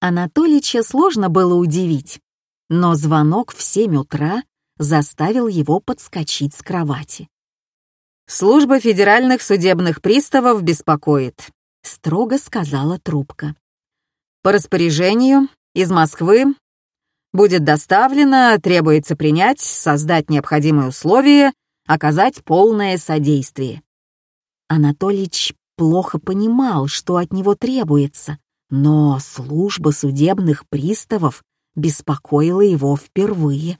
Анатолича сложно было удивить, но звонок в семь утра заставил его подскочить с кровати. «Служба федеральных судебных приставов беспокоит», — строго сказала трубка. «По распоряжению из Москвы будет доставлено, требуется принять, создать необходимые условия, оказать полное содействие». Анатолич плохо понимал, что от него требуется, но служба судебных приставов беспокоила его впервые.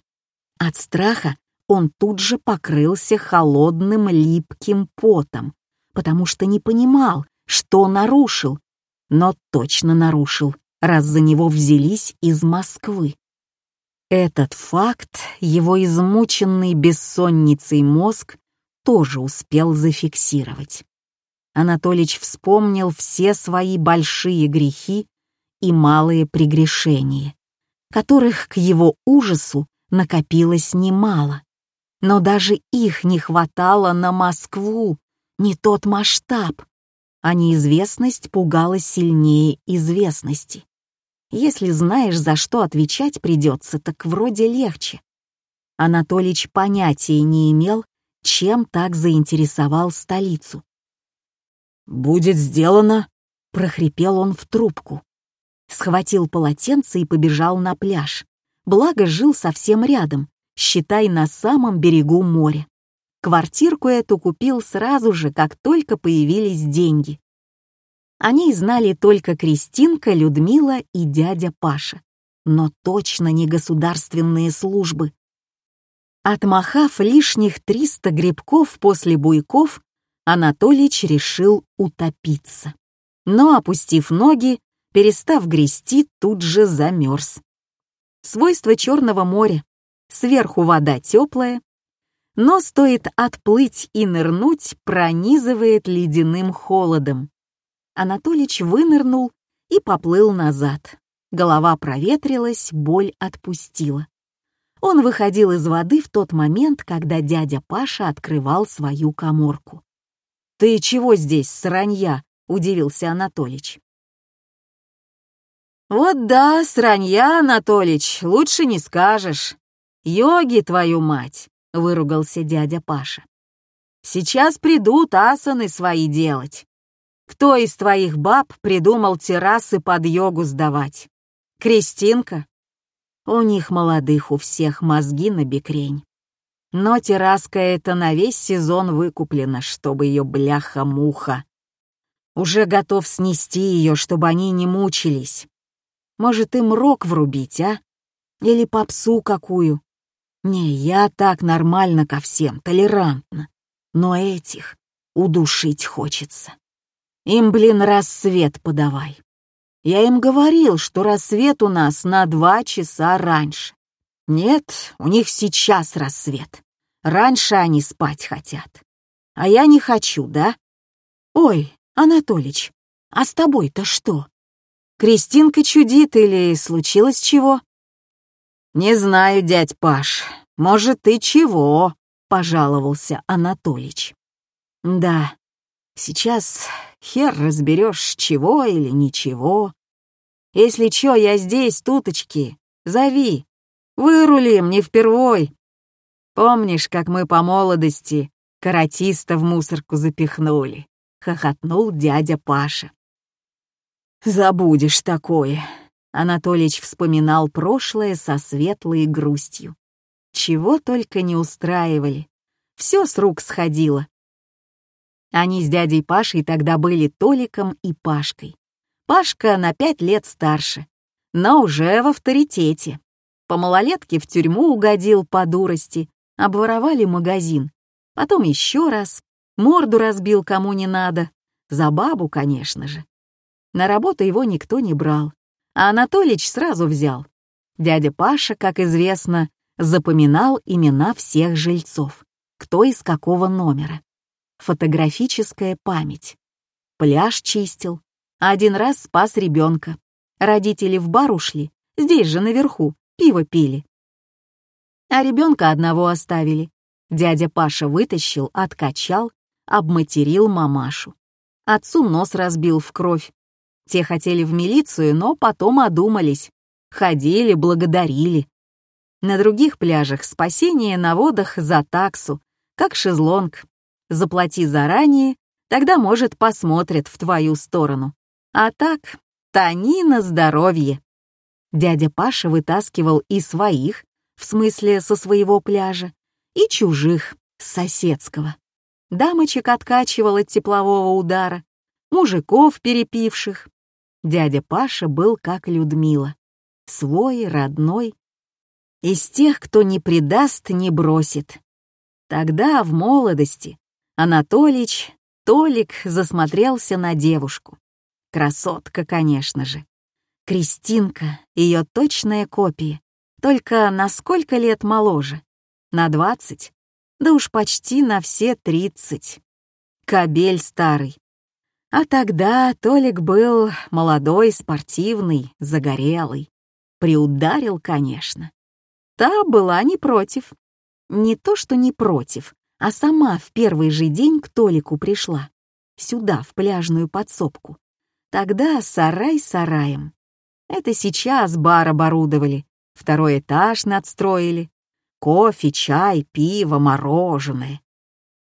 От страха он тут же покрылся холодным липким потом, потому что не понимал, что нарушил, но точно нарушил, раз за него взялись из Москвы. Этот факт его измученный бессонницей мозг тоже успел зафиксировать. Анатолич вспомнил все свои большие грехи и малые прегрешения, которых к его ужасу накопилось немало. Но даже их не хватало на Москву, не тот масштаб, а неизвестность пугала сильнее известности. Если знаешь, за что отвечать придется, так вроде легче. Анатолич понятия не имел, чем так заинтересовал столицу. «Будет сделано», — прохрипел он в трубку. Схватил полотенце и побежал на пляж. Благо жил совсем рядом, считай, на самом берегу моря. Квартирку эту купил сразу же, как только появились деньги. О ней знали только Кристинка, Людмила и дядя Паша. Но точно не государственные службы. Отмахав лишних 300 грибков после буйков, Анатолич решил утопиться. Но, опустив ноги, перестав грести, тут же замерз. Свойство Черного моря. Сверху вода теплая, но стоит отплыть и нырнуть, пронизывает ледяным холодом. Анатолич вынырнул и поплыл назад. Голова проветрилась, боль отпустила. Он выходил из воды в тот момент, когда дядя Паша открывал свою коморку. «Ты чего здесь, сранья?» — удивился Анатолич. «Вот да, сранья, Анатолич, лучше не скажешь. Йоги, твою мать!» — выругался дядя Паша. «Сейчас придут асаны свои делать. Кто из твоих баб придумал террасы под йогу сдавать? Кристинка? У них молодых у всех мозги на бекрень. Но терраска эта на весь сезон выкуплена, чтобы ее бляха-муха. Уже готов снести ее, чтобы они не мучились. Может, им рок врубить, а? Или попсу какую? Не, я так нормально ко всем, толерантно. Но этих удушить хочется. Им, блин, рассвет подавай. Я им говорил, что рассвет у нас на два часа раньше. Нет, у них сейчас рассвет. Раньше они спать хотят. А я не хочу, да? Ой, Анатолич, а с тобой-то что? Кристинка чудит или случилось чего? Не знаю, дядь Паш, может, ты чего? Пожаловался Анатолич. Да, сейчас хер разберешь, чего или ничего. Если чё, я здесь, туточки, зови, Вырулим, не впервой. Помнишь, как мы по молодости каратиста в мусорку запихнули? Хохотнул дядя Паша. Забудешь такое. Анатолич вспоминал прошлое со светлой грустью. Чего только не устраивали. Все с рук сходило. Они с дядей Пашей тогда были Толиком и Пашкой. Пашка на пять лет старше, но уже в авторитете. По малолетке в тюрьму угодил по дурости, обворовали магазин. Потом еще раз, морду разбил кому не надо. За бабу, конечно же. На работу его никто не брал, а Анатолич сразу взял. Дядя Паша, как известно, запоминал имена всех жильцов, кто из какого номера. Фотографическая память. Пляж чистил, один раз спас ребенка. Родители в бар ушли, здесь же наверху, пиво пили. А ребенка одного оставили. Дядя Паша вытащил, откачал, обматерил мамашу. Отцу нос разбил в кровь. Те хотели в милицию, но потом одумались. Ходили, благодарили. На других пляжах спасение на водах за таксу, как шезлонг. Заплати заранее, тогда, может, посмотрят в твою сторону. А так, тони на здоровье. Дядя Паша вытаскивал и своих, в смысле со своего пляжа, и чужих, с соседского. Дамочек откачивал от теплового удара, мужиков перепивших, Дядя Паша был как Людмила, свой, родной, из тех, кто не предаст, не бросит. Тогда, в молодости, Анатолич, Толик засмотрелся на девушку. Красотка, конечно же. Кристинка, ее точная копия, только на сколько лет моложе? На двадцать? Да уж почти на все тридцать. Кобель старый, а тогда Толик был молодой, спортивный, загорелый. Приударил, конечно. Та была не против. Не то, что не против, а сама в первый же день к Толику пришла. Сюда, в пляжную подсобку. Тогда сарай сараем. Это сейчас бар оборудовали, второй этаж надстроили. Кофе, чай, пиво, мороженое.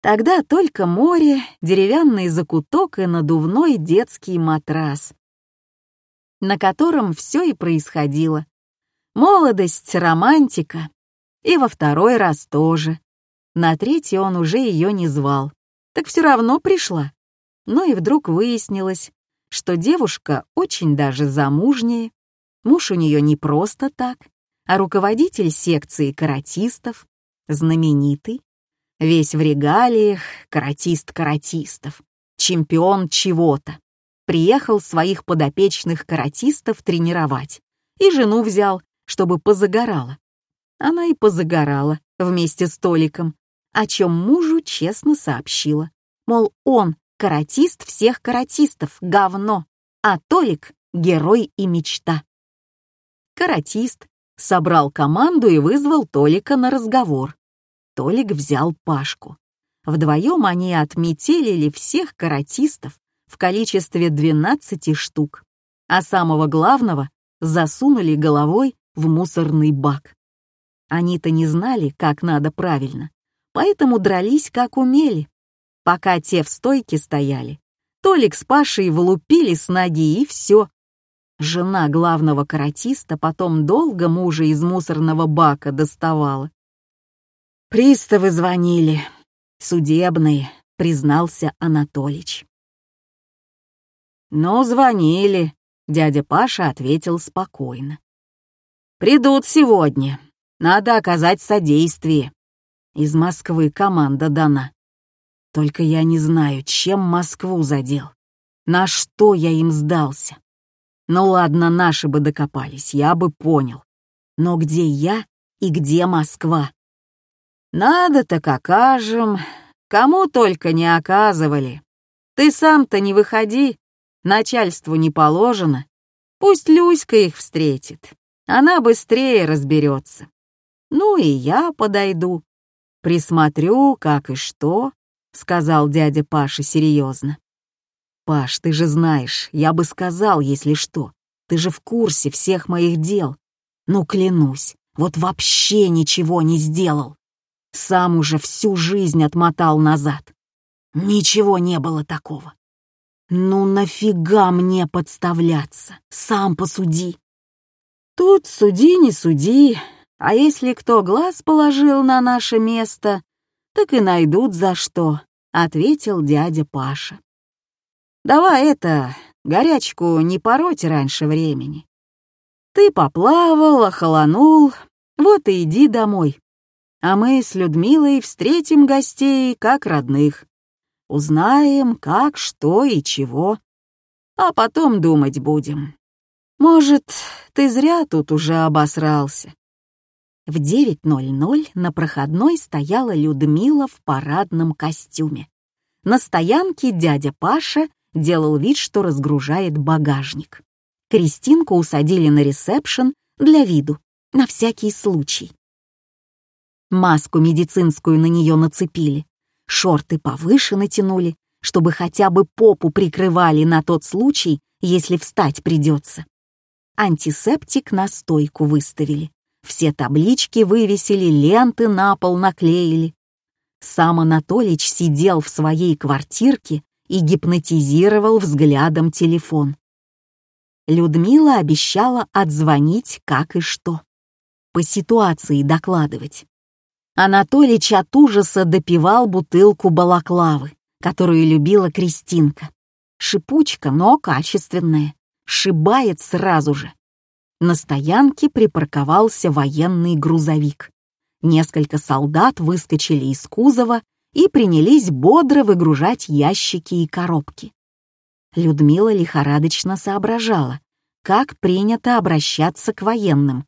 Тогда только море, деревянный закуток и надувной детский матрас, на котором все и происходило. Молодость, романтика. И во второй раз тоже. На третий он уже ее не звал. Так все равно пришла. Но и вдруг выяснилось, что девушка очень даже замужняя. Муж у нее не просто так, а руководитель секции каратистов, знаменитый, Весь в регалиях, каратист каратистов, чемпион чего-то. Приехал своих подопечных каратистов тренировать. И жену взял, чтобы позагорала. Она и позагорала вместе с Толиком, о чем мужу честно сообщила. Мол, он каратист всех каратистов, говно, а Толик — герой и мечта. Каратист собрал команду и вызвал Толика на разговор. Толик взял Пашку. Вдвоем они отметелили всех каратистов в количестве 12 штук, а самого главного засунули головой в мусорный бак. Они-то не знали, как надо правильно, поэтому дрались как умели. Пока те в стойке стояли, Толик с Пашей влупили с ноги и все. Жена главного каратиста потом долго мужа из мусорного бака доставала. «Приставы звонили. Судебные», — признался Анатолич. «Ну, звонили», — дядя Паша ответил спокойно. «Придут сегодня. Надо оказать содействие. Из Москвы команда дана. Только я не знаю, чем Москву задел. На что я им сдался? Ну ладно, наши бы докопались, я бы понял. Но где я и где Москва? Надо так окажем, кому только не оказывали. Ты сам-то не выходи, начальству не положено. Пусть Люська их встретит, она быстрее разберется. Ну и я подойду, присмотрю, как и что, сказал дядя Паша серьезно. Паш, ты же знаешь, я бы сказал, если что. Ты же в курсе всех моих дел. Ну, клянусь, вот вообще ничего не сделал. Сам уже всю жизнь отмотал назад. Ничего не было такого. Ну нафига мне подставляться? Сам посуди. Тут суди, не суди, а если кто глаз положил на наше место, так и найдут за что, — ответил дядя Паша. Давай это, горячку не пороть раньше времени. Ты поплавал, охолонул, вот и иди домой а мы с Людмилой встретим гостей как родных. Узнаем, как, что и чего. А потом думать будем. Может, ты зря тут уже обосрался. В 9.00 на проходной стояла Людмила в парадном костюме. На стоянке дядя Паша делал вид, что разгружает багажник. Кристинку усадили на ресепшн для виду, на всякий случай. Маску медицинскую на нее нацепили, шорты повыше натянули, чтобы хотя бы попу прикрывали на тот случай, если встать придется. Антисептик на стойку выставили. Все таблички вывесили, ленты на пол наклеили. Сам Анатолич сидел в своей квартирке и гипнотизировал взглядом телефон. Людмила обещала отзвонить как и что. По ситуации докладывать. Анатолич от ужаса допивал бутылку балаклавы, которую любила Кристинка. Шипучка, но качественная. Шибает сразу же. На стоянке припарковался военный грузовик. Несколько солдат выскочили из кузова и принялись бодро выгружать ящики и коробки. Людмила лихорадочно соображала, как принято обращаться к военным.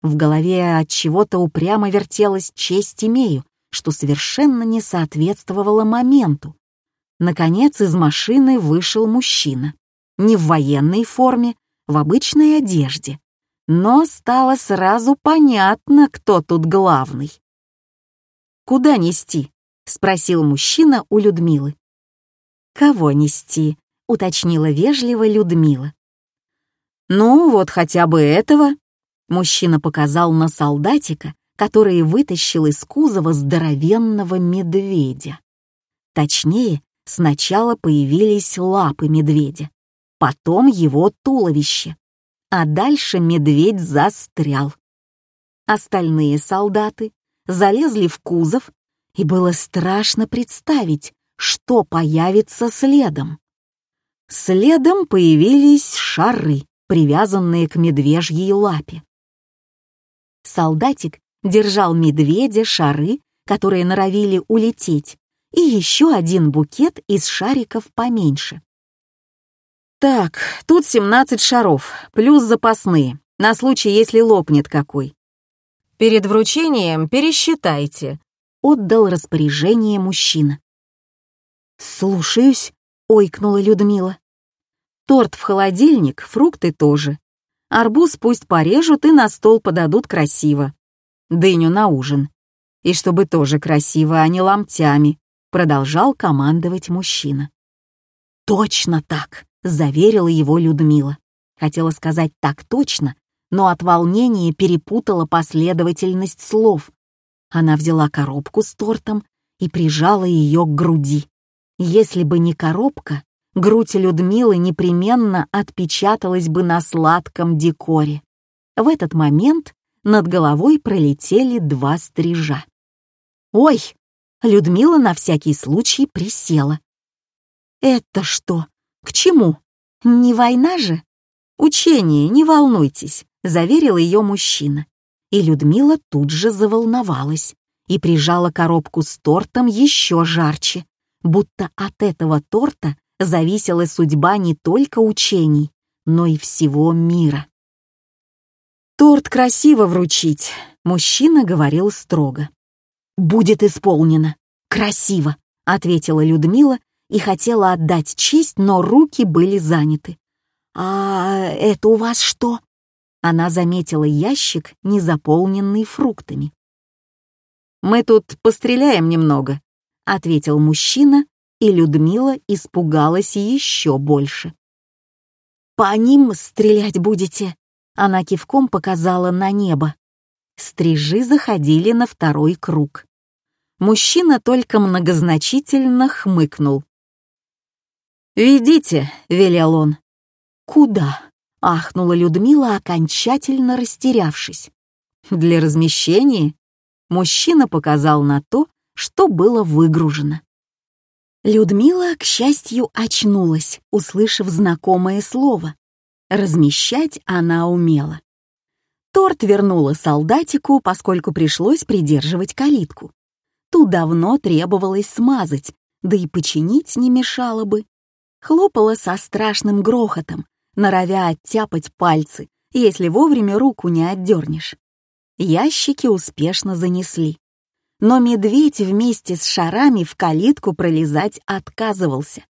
В голове от чего-то упрямо вертелась честь имею, что совершенно не соответствовало моменту. Наконец из машины вышел мужчина. Не в военной форме, в обычной одежде. Но стало сразу понятно, кто тут главный. «Куда нести?» — спросил мужчина у Людмилы. «Кого нести?» — уточнила вежливо Людмила. «Ну, вот хотя бы этого», — мужчина показал на солдатика, который вытащил из кузова здоровенного медведя. Точнее, сначала появились лапы медведя, потом его туловище а дальше медведь застрял. Остальные солдаты залезли в кузов, и было страшно представить, что появится следом. Следом появились шары, привязанные к медвежьей лапе. Солдатик держал медведя, шары, которые норовили улететь, и еще один букет из шариков поменьше. Так, тут 17 шаров, плюс запасные, на случай, если лопнет какой. Перед вручением пересчитайте. Отдал распоряжение мужчина. «Слушаюсь», — ойкнула Людмила. «Торт в холодильник, фрукты тоже. Арбуз пусть порежут и на стол подадут красиво. Дыню на ужин. И чтобы тоже красиво, а не ломтями», — продолжал командовать мужчина. «Точно так!» Заверила его Людмила. Хотела сказать так точно, но от волнения перепутала последовательность слов. Она взяла коробку с тортом и прижала ее к груди. Если бы не коробка, грудь Людмилы непременно отпечаталась бы на сладком декоре. В этот момент над головой пролетели два стрижа. «Ой!» — Людмила на всякий случай присела. «Это что?» «К чему? Не война же?» «Учение, не волнуйтесь», — заверил ее мужчина. И Людмила тут же заволновалась и прижала коробку с тортом еще жарче, будто от этого торта зависела судьба не только учений, но и всего мира. «Торт красиво вручить», — мужчина говорил строго. «Будет исполнено. Красиво», — ответила Людмила и хотела отдать честь, но руки были заняты. «А это у вас что?» Она заметила ящик, не заполненный фруктами. «Мы тут постреляем немного», — ответил мужчина, и Людмила испугалась еще больше. «По ним стрелять будете?» Она кивком показала на небо. Стрижи заходили на второй круг. Мужчина только многозначительно хмыкнул. «Ведите», — велел он. «Куда?» — ахнула Людмила, окончательно растерявшись. «Для размещения?» Мужчина показал на то, что было выгружено. Людмила, к счастью, очнулась, услышав знакомое слово. Размещать она умела. Торт вернула солдатику, поскольку пришлось придерживать калитку. Ту давно требовалось смазать, да и починить не мешало бы хлопала со страшным грохотом, норовя оттяпать пальцы, если вовремя руку не отдернешь. Ящики успешно занесли. Но медведь вместе с шарами в калитку пролезать отказывался.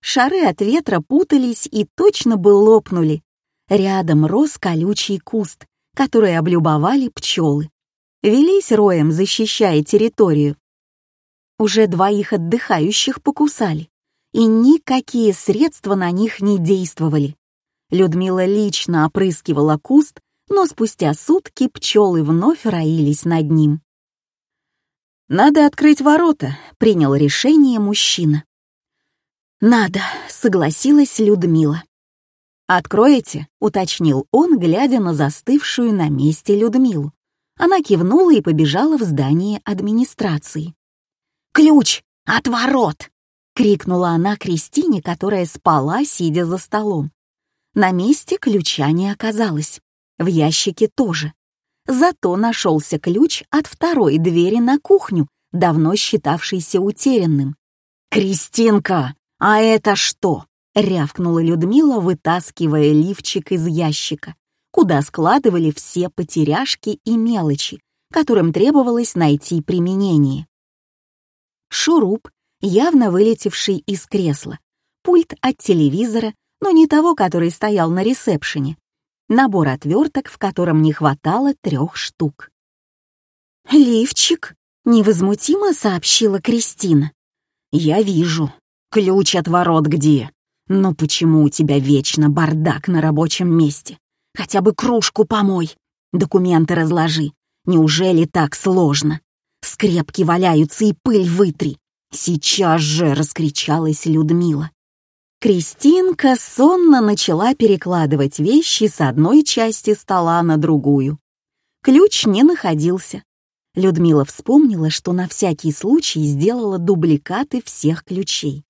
Шары от ветра путались и точно бы лопнули. Рядом рос колючий куст, который облюбовали пчелы. Велись роем, защищая территорию. Уже двоих отдыхающих покусали и никакие средства на них не действовали. Людмила лично опрыскивала куст, но спустя сутки пчелы вновь роились над ним. «Надо открыть ворота», — принял решение мужчина. «Надо», — согласилась Людмила. «Откроете?» — уточнил он, глядя на застывшую на месте Людмилу. Она кивнула и побежала в здание администрации. «Ключ от ворот!» — крикнула она Кристине, которая спала, сидя за столом. На месте ключа не оказалось. В ящике тоже. Зато нашелся ключ от второй двери на кухню, давно считавшейся утерянным. «Кристинка, а это что?» рявкнула Людмила, вытаскивая лифчик из ящика, куда складывали все потеряшки и мелочи, которым требовалось найти применение. Шуруп, явно вылетевший из кресла, пульт от телевизора, но не того, который стоял на ресепшене, набор отверток, в котором не хватало трех штук. «Лифчик», — невозмутимо сообщила Кристина. «Я вижу. Ключ от ворот где?» Но почему у тебя вечно бардак на рабочем месте? Хотя бы кружку помой, документы разложи. Неужели так сложно? Скрепки валяются и пыль вытри. Сейчас же раскричалась Людмила. Кристинка сонно начала перекладывать вещи с одной части стола на другую. Ключ не находился. Людмила вспомнила, что на всякий случай сделала дубликаты всех ключей.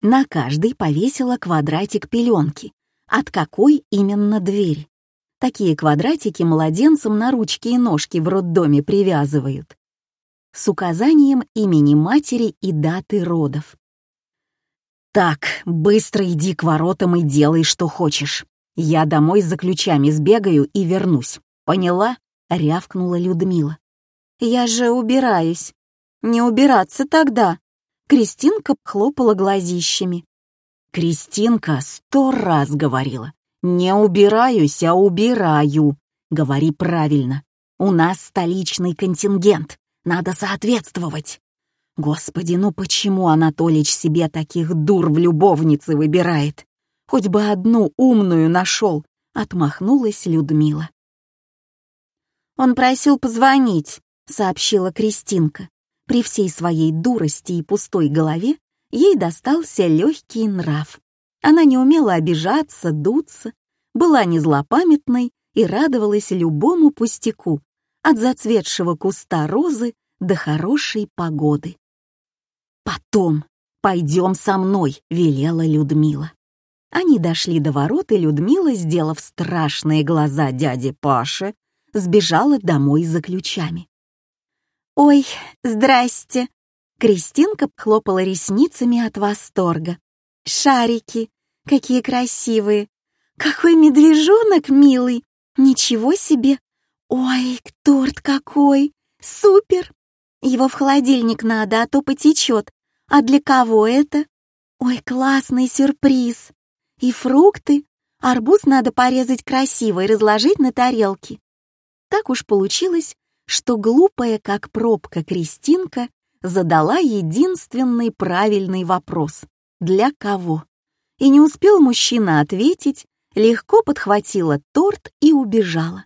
На каждый повесила квадратик пеленки. От какой именно двери? Такие квадратики младенцам на ручки и ножки в роддоме привязывают. С указанием имени матери и даты родов. «Так, быстро иди к воротам и делай, что хочешь. Я домой за ключами сбегаю и вернусь. Поняла?» — рявкнула Людмила. «Я же убираюсь. Не убираться тогда», Кристинка хлопала глазищами. «Кристинка сто раз говорила. Не убираюсь, а убираю. Говори правильно. У нас столичный контингент. Надо соответствовать. Господи, ну почему Анатолич себе таких дур в любовнице выбирает? Хоть бы одну умную нашел, отмахнулась Людмила. Он просил позвонить, сообщила Кристинка. При всей своей дурости и пустой голове ей достался легкий нрав. Она не умела обижаться, дуться, была не злопамятной и радовалась любому пустяку, от зацветшего куста розы до хорошей погоды. «Потом пойдем со мной», — велела Людмила. Они дошли до ворот, и Людмила, сделав страшные глаза дяде Паше, сбежала домой за ключами. «Ой, здрасте!» Кристинка хлопала ресницами от восторга. «Шарики! Какие красивые! Какой медвежонок милый! Ничего себе! Ой, торт какой! Супер! Его в холодильник надо, а то потечет. А для кого это? Ой, классный сюрприз! И фрукты! Арбуз надо порезать красиво и разложить на тарелке. Так уж получилось, что глупая, как пробка Кристинка, задала единственный правильный вопрос «Для кого?». И не успел мужчина ответить, легко подхватила торт и убежала.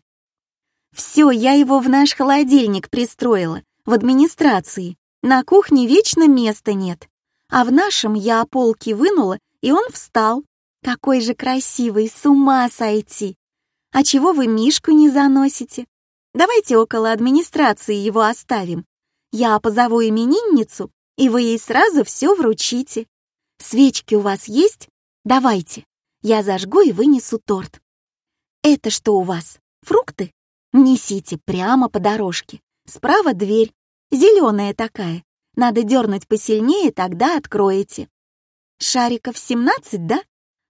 «Все, я его в наш холодильник пристроила, в администрации. На кухне вечно места нет. А в нашем я полки вынула, и он встал. Какой же красивый, с ума сойти! А чего вы Мишку не заносите? Давайте около администрации его оставим. Я позову именинницу, и вы ей сразу все вручите. Свечки у вас есть? Давайте. Я зажгу и вынесу торт. Это что у вас? Фрукты? Несите прямо по дорожке. Справа дверь. Зеленая такая. Надо дернуть посильнее, тогда откроете. Шариков 17, да?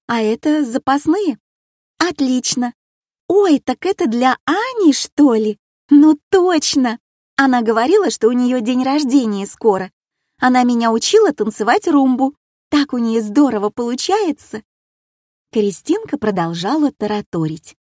А это запасные? Отлично. «Ой, так это для Ани, что ли? Ну точно!» Она говорила, что у нее день рождения скоро. Она меня учила танцевать румбу. Так у нее здорово получается. Кристинка продолжала тараторить.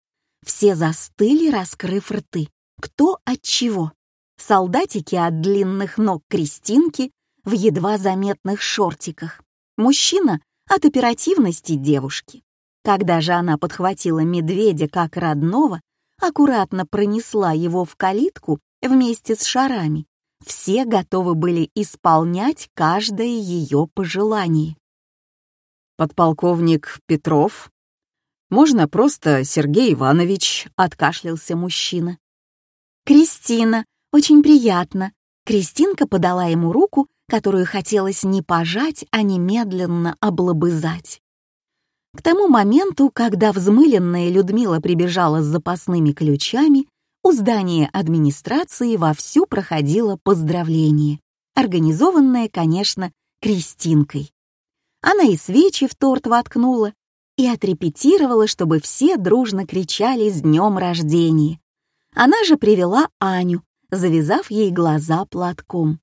Все застыли, раскрыв рты. Кто от чего? Солдатики от длинных ног Кристинки в едва заметных шортиках. мужчина — от оперативности девушки. Когда же она подхватила медведя как родного, аккуратно пронесла его в калитку вместе с шарами, все готовы были исполнять каждое ее пожелание. «Подполковник Петров? Можно просто Сергей Иванович», — откашлялся мужчина. «Кристина, очень приятно». Кристинка подала ему руку, которую хотелось не пожать, а немедленно облобызать. К тому моменту, когда взмыленная Людмила прибежала с запасными ключами, у здания администрации вовсю проходило поздравление, организованное, конечно, Кристинкой. Она и свечи в торт воткнула, и отрепетировала, чтобы все дружно кричали «С днем рождения!». Она же привела Аню, завязав ей глаза платком.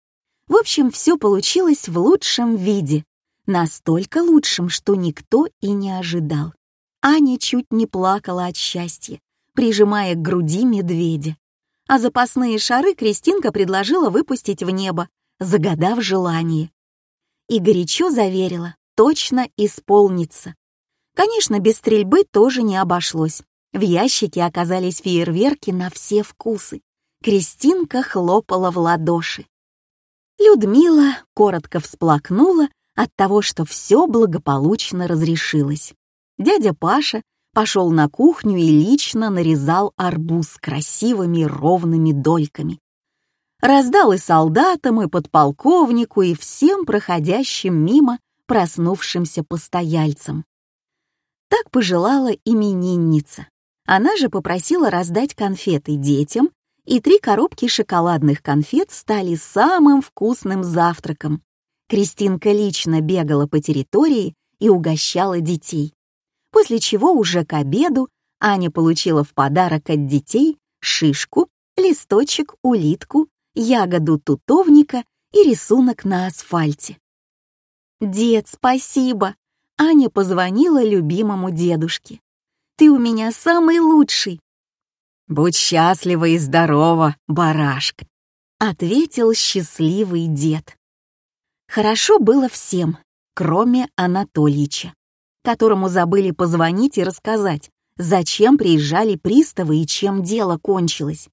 В общем, все получилось в лучшем виде. Настолько лучшем, что никто и не ожидал. Аня чуть не плакала от счастья прижимая к груди медведя. А запасные шары Кристинка предложила выпустить в небо, загадав желание. И горячо заверила, точно исполнится. Конечно, без стрельбы тоже не обошлось. В ящике оказались фейерверки на все вкусы. Кристинка хлопала в ладоши. Людмила коротко всплакнула от того, что все благополучно разрешилось. Дядя Паша пошел на кухню и лично нарезал арбуз красивыми ровными дольками. Раздал и солдатам, и подполковнику, и всем проходящим мимо проснувшимся постояльцам. Так пожелала именинница. Она же попросила раздать конфеты детям, и три коробки шоколадных конфет стали самым вкусным завтраком. Кристинка лично бегала по территории и угощала детей после чего уже к обеду Аня получила в подарок от детей шишку, листочек, улитку, ягоду тутовника и рисунок на асфальте. «Дед, спасибо!» Аня позвонила любимому дедушке. «Ты у меня самый лучший!» «Будь счастлива и здорова, барашка!» — ответил счастливый дед. Хорошо было всем, кроме Анатольича которому забыли позвонить и рассказать, зачем приезжали приставы и чем дело кончилось.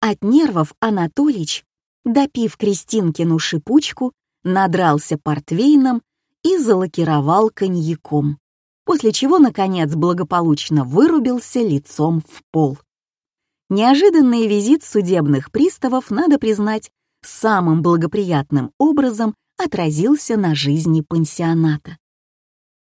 От нервов Анатолич, допив Кристинкину шипучку, надрался портвейном и залакировал коньяком, после чего, наконец, благополучно вырубился лицом в пол. Неожиданный визит судебных приставов, надо признать, самым благоприятным образом отразился на жизни пансионата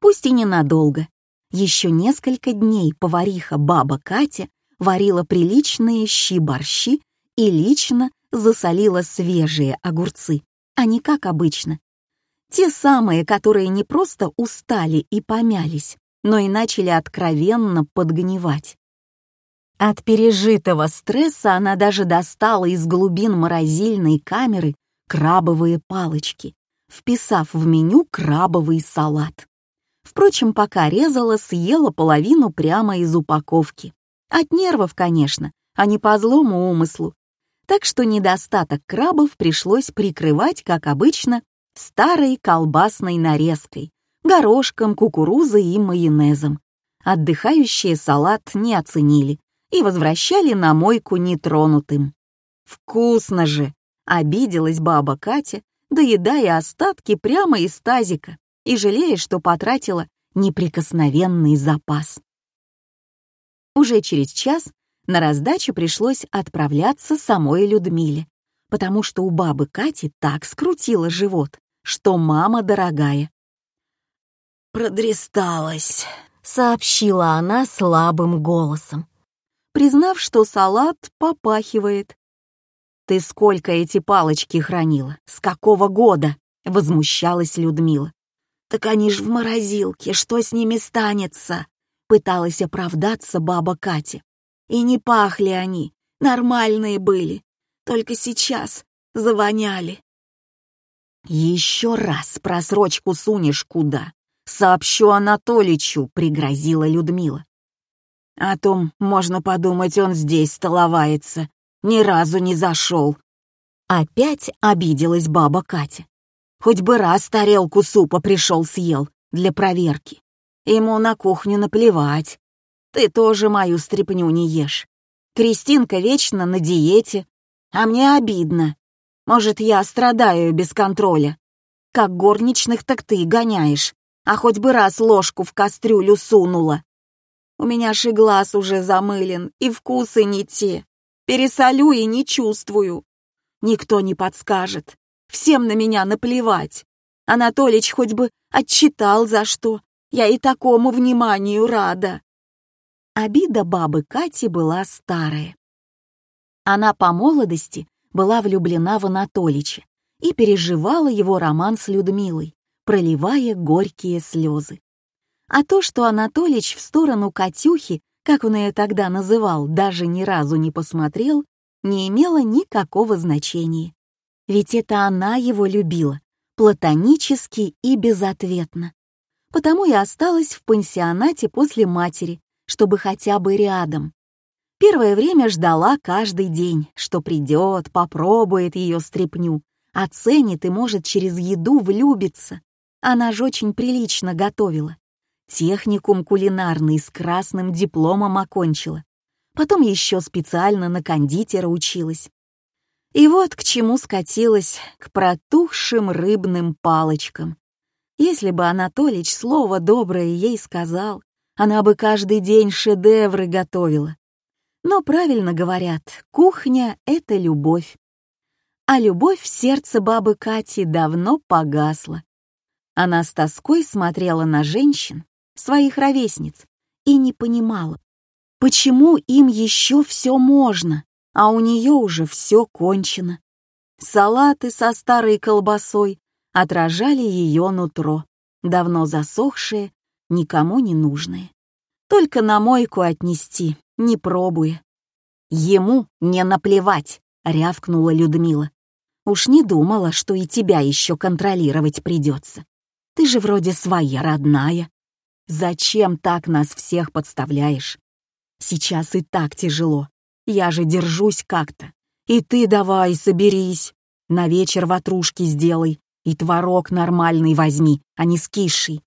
пусть и ненадолго. Еще несколько дней повариха баба Катя варила приличные щи-борщи и лично засолила свежие огурцы, а не как обычно. Те самые, которые не просто устали и помялись, но и начали откровенно подгнивать. От пережитого стресса она даже достала из глубин морозильной камеры крабовые палочки, вписав в меню крабовый салат. Впрочем, пока резала, съела половину прямо из упаковки. От нервов, конечно, а не по злому умыслу. Так что недостаток крабов пришлось прикрывать, как обычно, старой колбасной нарезкой, горошком, кукурузой и майонезом. Отдыхающие салат не оценили и возвращали на мойку нетронутым. «Вкусно же!» — обиделась баба Катя, доедая остатки прямо из тазика и жалея, что потратила неприкосновенный запас. Уже через час на раздачу пришлось отправляться самой Людмиле, потому что у бабы Кати так скрутило живот, что мама дорогая. «Продресталась», — сообщила она слабым голосом, признав, что салат попахивает. «Ты сколько эти палочки хранила? С какого года?» — возмущалась Людмила. «Так они ж в морозилке, что с ними станется?» Пыталась оправдаться баба Катя. «И не пахли они, нормальные были, только сейчас завоняли». «Еще раз просрочку сунешь куда? Сообщу Анатоличу», — пригрозила Людмила. «О том, можно подумать, он здесь столовается, ни разу не зашел». Опять обиделась баба Катя. Хоть бы раз тарелку супа пришел съел для проверки. Ему на кухню наплевать. Ты тоже мою стряпню не ешь. Кристинка вечно на диете, а мне обидно. Может, я страдаю без контроля. Как горничных, так ты гоняешь, а хоть бы раз ложку в кастрюлю сунула. У меня же глаз уже замылен, и вкусы не те. Пересолю и не чувствую. Никто не подскажет. Всем на меня наплевать. Анатолич хоть бы отчитал за что. Я и такому вниманию рада. Обида бабы Кати была старая. Она по молодости была влюблена в Анатолича и переживала его роман с Людмилой, проливая горькие слезы. А то, что Анатолич в сторону Катюхи, как он ее тогда называл, даже ни разу не посмотрел, не имело никакого значения. Ведь это она его любила, платонически и безответно. Потому и осталась в пансионате после матери, чтобы хотя бы рядом. Первое время ждала каждый день, что придет, попробует ее стряпню, оценит и может через еду влюбиться. Она же очень прилично готовила. Техникум кулинарный с красным дипломом окончила. Потом еще специально на кондитера училась. И вот к чему скатилась, к протухшим рыбным палочкам. Если бы Анатолич слово доброе ей сказал, она бы каждый день шедевры готовила. Но правильно говорят, кухня — это любовь. А любовь в сердце бабы Кати давно погасла. Она с тоской смотрела на женщин, своих ровесниц, и не понимала, почему им еще все можно, а у нее уже все кончено. Салаты со старой колбасой отражали ее нутро, давно засохшее никому не нужные. Только на мойку отнести, не пробуя. Ему не наплевать, рявкнула Людмила. Уж не думала, что и тебя еще контролировать придется. Ты же вроде своя родная. Зачем так нас всех подставляешь? Сейчас и так тяжело. Я же держусь как-то. И ты давай, соберись. На вечер ватрушки сделай и творог нормальный возьми, а не скисший.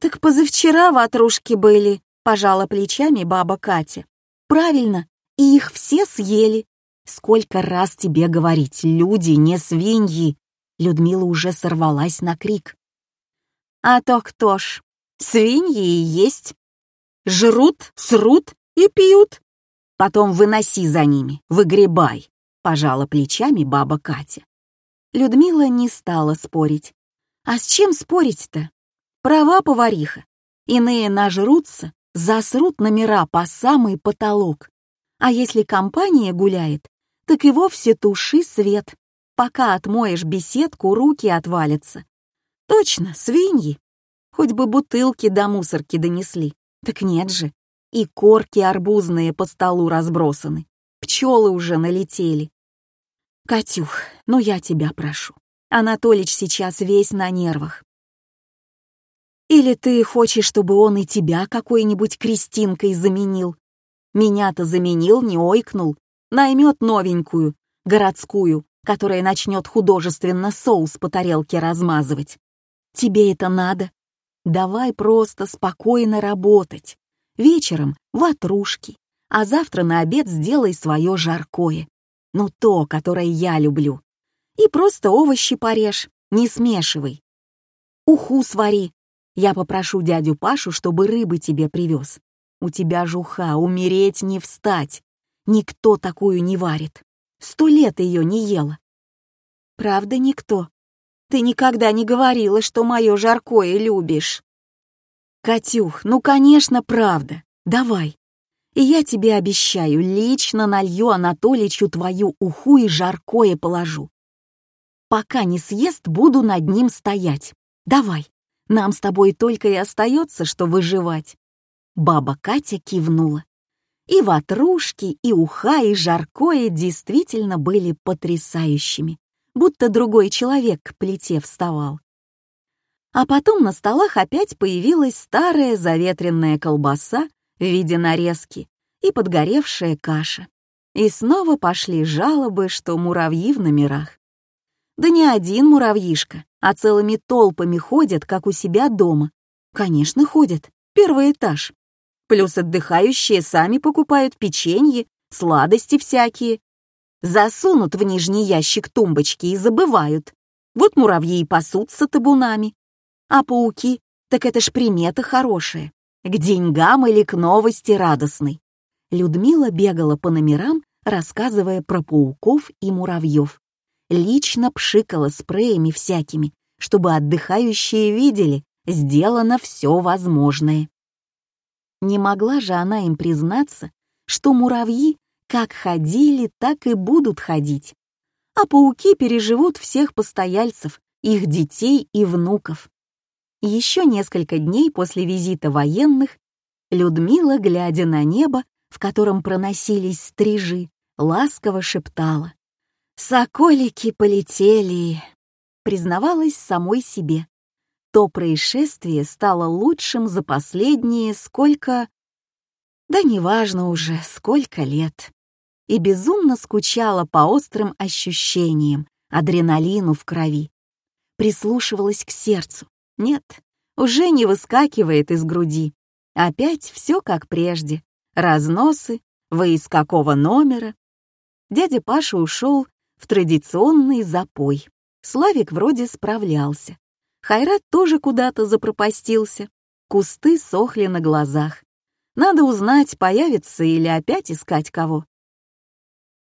«Так позавчера ватрушки были», — пожала плечами баба Катя. «Правильно, и их все съели. Сколько раз тебе говорить, люди не свиньи!» Людмила уже сорвалась на крик. «А то кто ж, свиньи и есть. Жрут, срут и пьют. Потом выноси за ними, выгребай», — пожала плечами баба Катя. Людмила не стала спорить. «А с чем спорить-то? Права повариха. Иные нажрутся, засрут номера по самый потолок. А если компания гуляет, так и вовсе туши свет. Пока отмоешь беседку, руки отвалятся. Точно, свиньи. Хоть бы бутылки до мусорки донесли. Так нет же. И корки арбузные по столу разбросаны. Пчелы уже налетели. Катюх, ну я тебя прошу. Анатолич сейчас весь на нервах. Или ты хочешь, чтобы он и тебя какой-нибудь крестинкой заменил? Меня-то заменил, не ойкнул. Наймет новенькую, городскую, которая начнет художественно соус по тарелке размазывать. Тебе это надо? Давай просто спокойно работать. Вечером ватрушки, а завтра на обед сделай свое жаркое. Ну то, которое я люблю. И просто овощи порежь, не смешивай. Уху свари, я попрошу дядю Пашу, чтобы рыбы тебе привез. У тебя жуха, умереть не встать. Никто такую не варит. Сто лет ее не ела. Правда, никто. Ты никогда не говорила, что мое жаркое любишь. Катюх, ну, конечно, правда. Давай. И я тебе обещаю, лично налью Анатоличу твою уху и жаркое положу. Пока не съест, буду над ним стоять. Давай. Нам с тобой только и остается, что выживать». Баба Катя кивнула. И ватрушки, и уха, и жаркое действительно были потрясающими, будто другой человек к плите вставал. А потом на столах опять появилась старая заветренная колбаса в виде нарезки и подгоревшая каша. И снова пошли жалобы, что муравьи в номерах. Да не один муравьишка, а целыми толпами ходят, как у себя дома. Конечно, ходят. Первый этаж. Плюс отдыхающие сами покупают печенье, сладости всякие. Засунут в нижний ящик тумбочки и забывают. Вот муравьи и пасутся табунами. А пауки, так это ж примета хорошая. К деньгам или к новости радостной. Людмила бегала по номерам, рассказывая про пауков и муравьев. Лично пшикала спреями всякими, чтобы отдыхающие видели, сделано все возможное. Не могла же она им признаться, что муравьи как ходили, так и будут ходить, а пауки переживут всех постояльцев, их детей и внуков. Еще несколько дней после визита военных Людмила, глядя на небо, в котором проносились стрижи, ласково шептала. «Соколики полетели!» Признавалась самой себе. То происшествие стало лучшим за последние сколько... Да неважно уже, сколько лет. И безумно скучала по острым ощущениям, адреналину в крови. Прислушивалась к сердцу. Нет, уже не выскакивает из груди. Опять все как прежде. Разносы, вы из какого номера. Дядя Паша ушел в традиционный запой. Славик вроде справлялся. Хайрат тоже куда-то запропастился. Кусты сохли на глазах. Надо узнать, появится или опять искать кого.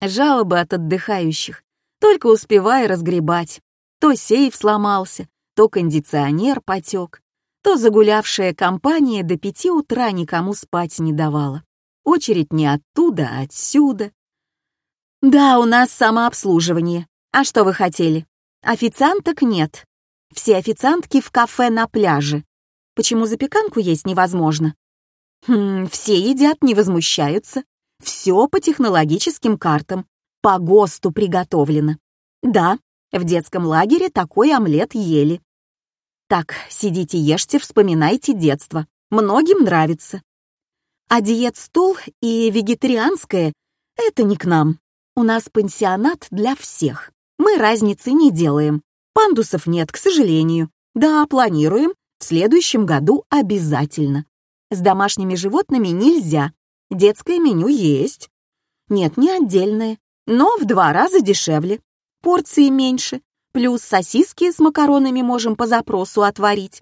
Жалобы от отдыхающих. Только успевай разгребать. То сейф сломался, то кондиционер потек, то загулявшая компания до пяти утра никому спать не давала. Очередь не оттуда, а отсюда. «Да, у нас самообслуживание. А что вы хотели? Официанток нет. Все официантки в кафе на пляже. Почему запеканку есть невозможно? Хм, все едят, не возмущаются. Все по технологическим картам. По ГОСТу приготовлено. Да, в детском лагере такой омлет ели. Так, сидите, ешьте, вспоминайте детство. Многим нравится. А диет-стол и вегетарианское — это не к нам. У нас пансионат для всех. Мы разницы не делаем. Пандусов нет, к сожалению. Да, планируем. В следующем году обязательно. С домашними животными нельзя. Детское меню есть. Нет, не отдельное, но в два раза дешевле. Порции меньше. Плюс сосиски с макаронами можем по запросу отварить.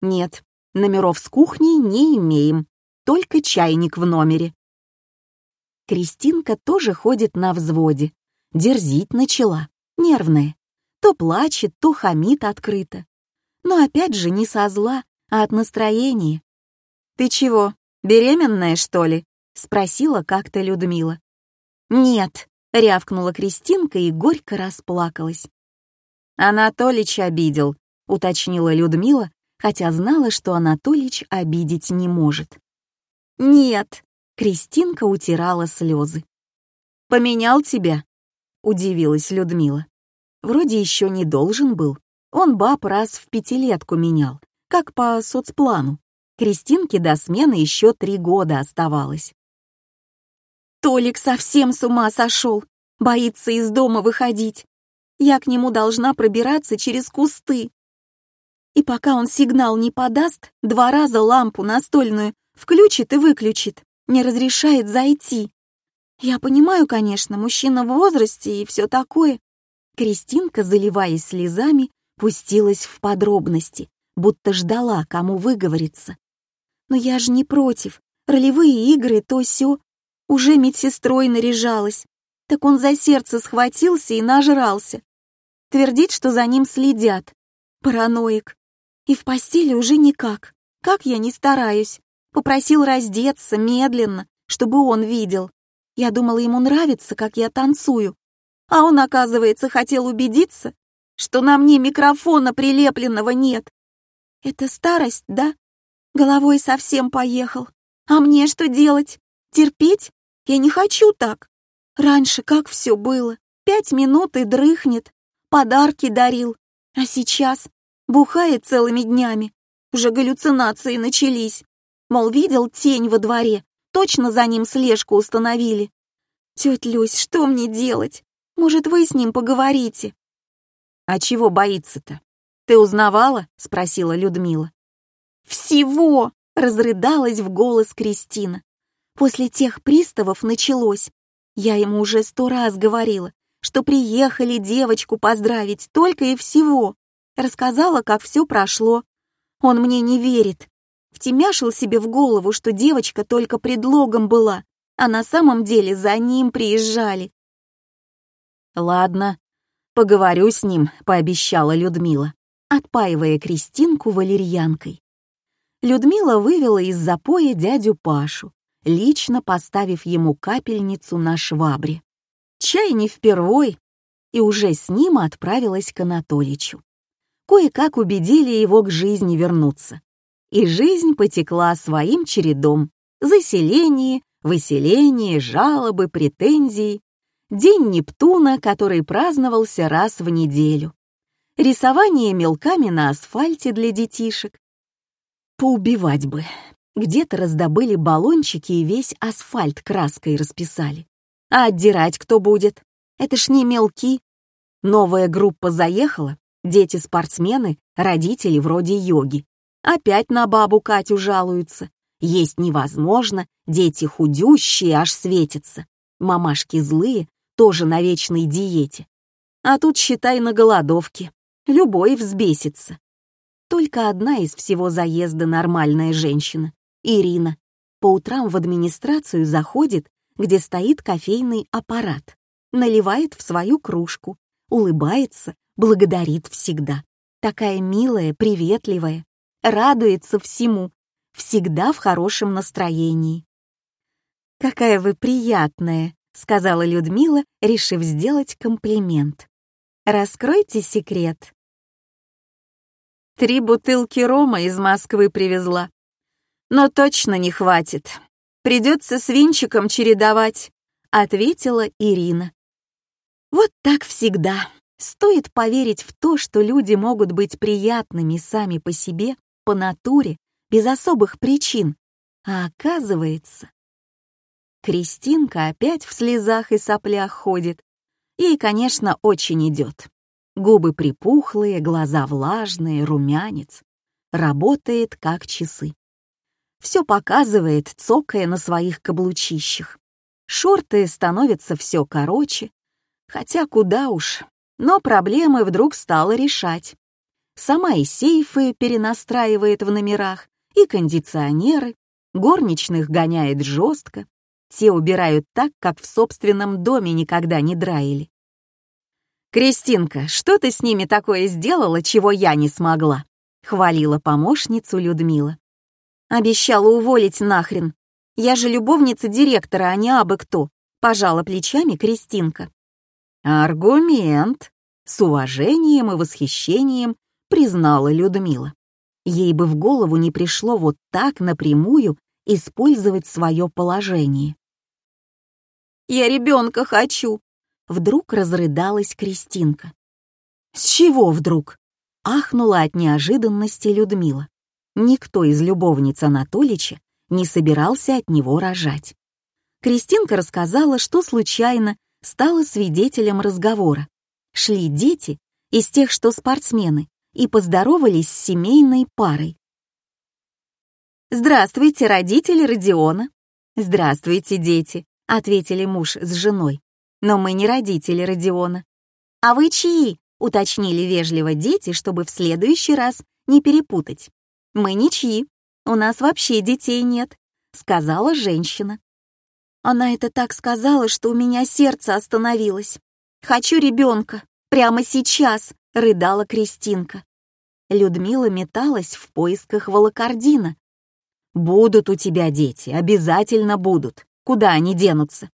Нет, номеров с кухней не имеем. Только чайник в номере. Кристинка тоже ходит на взводе. Дерзить начала, нервная. То плачет, то хамит открыто. Но опять же не со зла, а от настроения. «Ты чего, беременная, что ли?» — спросила как-то Людмила. «Нет», — рявкнула Кристинка и горько расплакалась. «Анатолич обидел», — уточнила Людмила, хотя знала, что Анатолич обидеть не может. «Нет», — Кристинка утирала слезы. «Поменял тебя?» — удивилась Людмила. Вроде еще не должен был. Он баб раз в пятилетку менял, как по соцплану. Кристинке до смены еще три года оставалось. Толик совсем с ума сошел, боится из дома выходить. Я к нему должна пробираться через кусты. И пока он сигнал не подаст, два раза лампу настольную включит и выключит, не разрешает зайти. Я понимаю, конечно, мужчина в возрасте и все такое, Кристинка, заливаясь слезами, пустилась в подробности, будто ждала, кому выговориться. «Но я же не против. Ролевые игры, то все. Уже медсестрой наряжалась. Так он за сердце схватился и нажрался. Твердит, что за ним следят. Параноик. И в постели уже никак. Как я не стараюсь. Попросил раздеться медленно, чтобы он видел. Я думала, ему нравится, как я танцую, а он, оказывается, хотел убедиться, что на мне микрофона прилепленного нет. Это старость, да? Головой совсем поехал. А мне что делать? Терпеть? Я не хочу так. Раньше как все было? Пять минут и дрыхнет. Подарки дарил. А сейчас бухает целыми днями. Уже галлюцинации начались. Мол, видел тень во дворе. Точно за ним слежку установили. Тетя Люсь, что мне делать? Может, вы с ним поговорите?» А чего боится-то? Ты узнавала? Спросила Людмила. Всего! Разрыдалась в голос Кристина. После тех приставов началось. Я ему уже сто раз говорила, что приехали девочку поздравить только и всего. Рассказала, как все прошло. Он мне не верит. Втемяшил себе в голову, что девочка только предлогом была, а на самом деле за ним приезжали. «Ладно, поговорю с ним», — пообещала Людмила, отпаивая Кристинку валерьянкой. Людмила вывела из запоя дядю Пашу, лично поставив ему капельницу на швабре. Чай не впервой, и уже с ним отправилась к Анатоличу. Кое-как убедили его к жизни вернуться. И жизнь потекла своим чередом. Заселение, выселение, жалобы, претензии. День Нептуна, который праздновался раз в неделю. Рисование мелками на асфальте для детишек, Поубивать бы. Где-то раздобыли баллончики и весь асфальт краской расписали. А отдирать кто будет? Это ж не мелки. Новая группа заехала, дети-спортсмены, родители вроде йоги. Опять на бабу Катю жалуются. Есть невозможно, дети худющие, аж светятся. Мамашки злые, тоже на вечной диете. А тут, считай, на голодовке. Любой взбесится. Только одна из всего заезда нормальная женщина — Ирина. По утрам в администрацию заходит, где стоит кофейный аппарат, наливает в свою кружку, улыбается, благодарит всегда. Такая милая, приветливая, радуется всему, всегда в хорошем настроении. «Какая вы приятная», — сказала Людмила, решив сделать комплимент. «Раскройте секрет». Три бутылки рома из Москвы привезла. Но точно не хватит. Придется с винчиком чередовать, ответила Ирина. Вот так всегда. Стоит поверить в то, что люди могут быть приятными сами по себе, по натуре, без особых причин. А оказывается... Кристинка опять в слезах и соплях ходит. Ей, конечно, очень идет. Губы припухлые, глаза влажные, румянец. Работает как часы. Все показывает, цокая на своих каблучищах. Шорты становятся все короче, хотя куда уж. Но проблемы вдруг стала решать. Сама и сейфы перенастраивает в номерах, и кондиционеры, горничных гоняет жестко. Те убирают так, как в собственном доме никогда не драили. «Кристинка, что ты с ними такое сделала, чего я не смогла?» — хвалила помощницу Людмила. «Обещала уволить нахрен. Я же любовница директора, а не абы кто», — пожала плечами Кристинка. «Аргумент», — с уважением и восхищением признала Людмила. Ей бы в голову не пришло вот так напрямую использовать свое положение. «Я ребенка хочу», Вдруг разрыдалась Кристинка. «С чего вдруг?» — ахнула от неожиданности Людмила. Никто из любовниц Анатолича не собирался от него рожать. Кристинка рассказала, что случайно стала свидетелем разговора. Шли дети из тех, что спортсмены, и поздоровались с семейной парой. «Здравствуйте, родители Родиона!» «Здравствуйте, дети!» — ответили муж с женой но мы не родители Родиона. А вы чьи? уточнили вежливо дети, чтобы в следующий раз не перепутать. Мы ничьи, у нас вообще детей нет, сказала женщина. Она это так сказала, что у меня сердце остановилось. Хочу ребенка, прямо сейчас, рыдала Кристинка. Людмила металась в поисках волокордина. «Будут у тебя дети, обязательно будут. Куда они денутся?»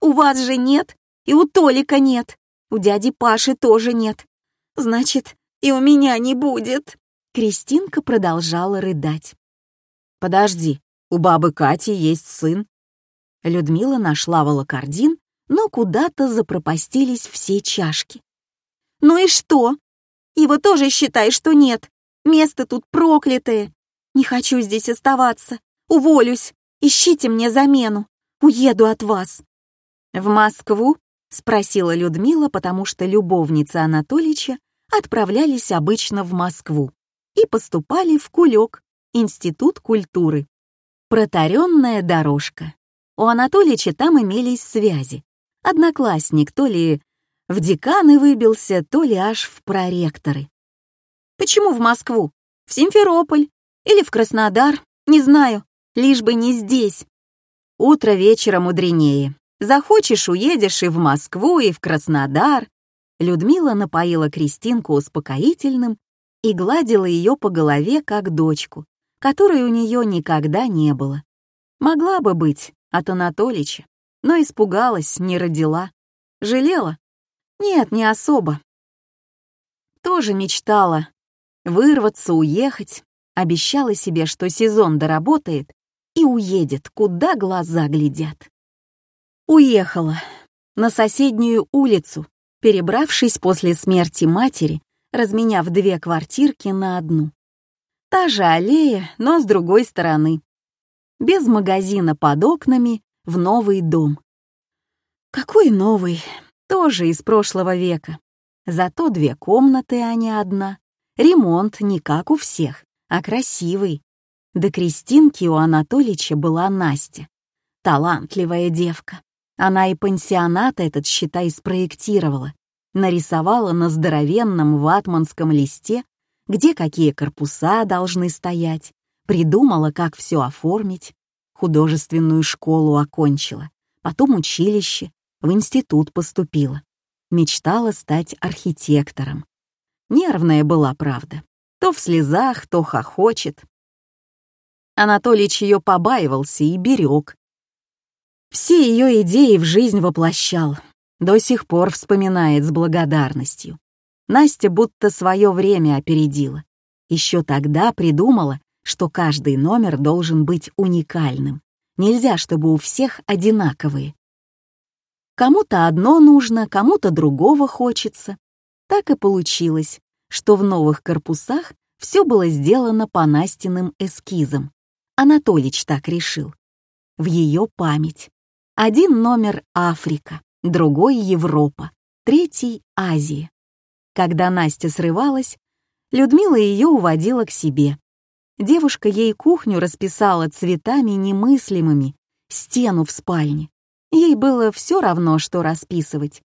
«У вас же нет?» И у Толика нет. У дяди Паши тоже нет. Значит, и у меня не будет. Кристинка продолжала рыдать. «Подожди, у бабы Кати есть сын». Людмила нашла волокордин, но куда-то запропастились все чашки. «Ну и что? Его тоже считай, что нет. Место тут проклятое. Не хочу здесь оставаться. Уволюсь. Ищите мне замену. Уеду от вас». «В Москву?» — спросила Людмила, потому что любовница Анатолича отправлялись обычно в Москву и поступали в Кулек, Институт культуры. Протаренная дорожка. У Анатолича там имелись связи. Одноклассник то ли в деканы выбился, то ли аж в проректоры. Почему в Москву? В Симферополь? Или в Краснодар? Не знаю. Лишь бы не здесь. Утро вечера мудренее. Захочешь, уедешь и в Москву, и в Краснодар. Людмила напоила Кристинку успокоительным и гладила ее по голове, как дочку, которой у нее никогда не было. Могла бы быть от Анатолича, но испугалась, не родила. Жалела? Нет, не особо. Тоже мечтала. Вырваться, уехать. Обещала себе, что сезон доработает и уедет, куда глаза глядят. Уехала. На соседнюю улицу, перебравшись после смерти матери, разменяв две квартирки на одну. Та же аллея, но с другой стороны. Без магазина под окнами, в новый дом. Какой новый? Тоже из прошлого века. Зато две комнаты, а не одна. Ремонт не как у всех, а красивый. До Кристинки у Анатолича была Настя. Талантливая девка. Она и пансионат этот, считай, спроектировала. Нарисовала на здоровенном ватманском листе, где какие корпуса должны стоять, придумала, как все оформить. Художественную школу окончила, потом училище, в институт поступила. Мечтала стать архитектором. Нервная была, правда. То в слезах, то хохочет. Анатолич ее побаивался и берег. Все ее идеи в жизнь воплощал. До сих пор вспоминает с благодарностью. Настя будто свое время опередила. Еще тогда придумала, что каждый номер должен быть уникальным. Нельзя, чтобы у всех одинаковые. Кому-то одно нужно, кому-то другого хочется. Так и получилось, что в новых корпусах все было сделано по Настиным эскизам. Анатолич так решил. В ее память. Один номер Африка, другой Европа, третий Азия. Когда Настя срывалась, Людмила ее уводила к себе, Девушка ей кухню расписала цветами немыслимыми, стену в спальне. Ей было все равно, что расписывать.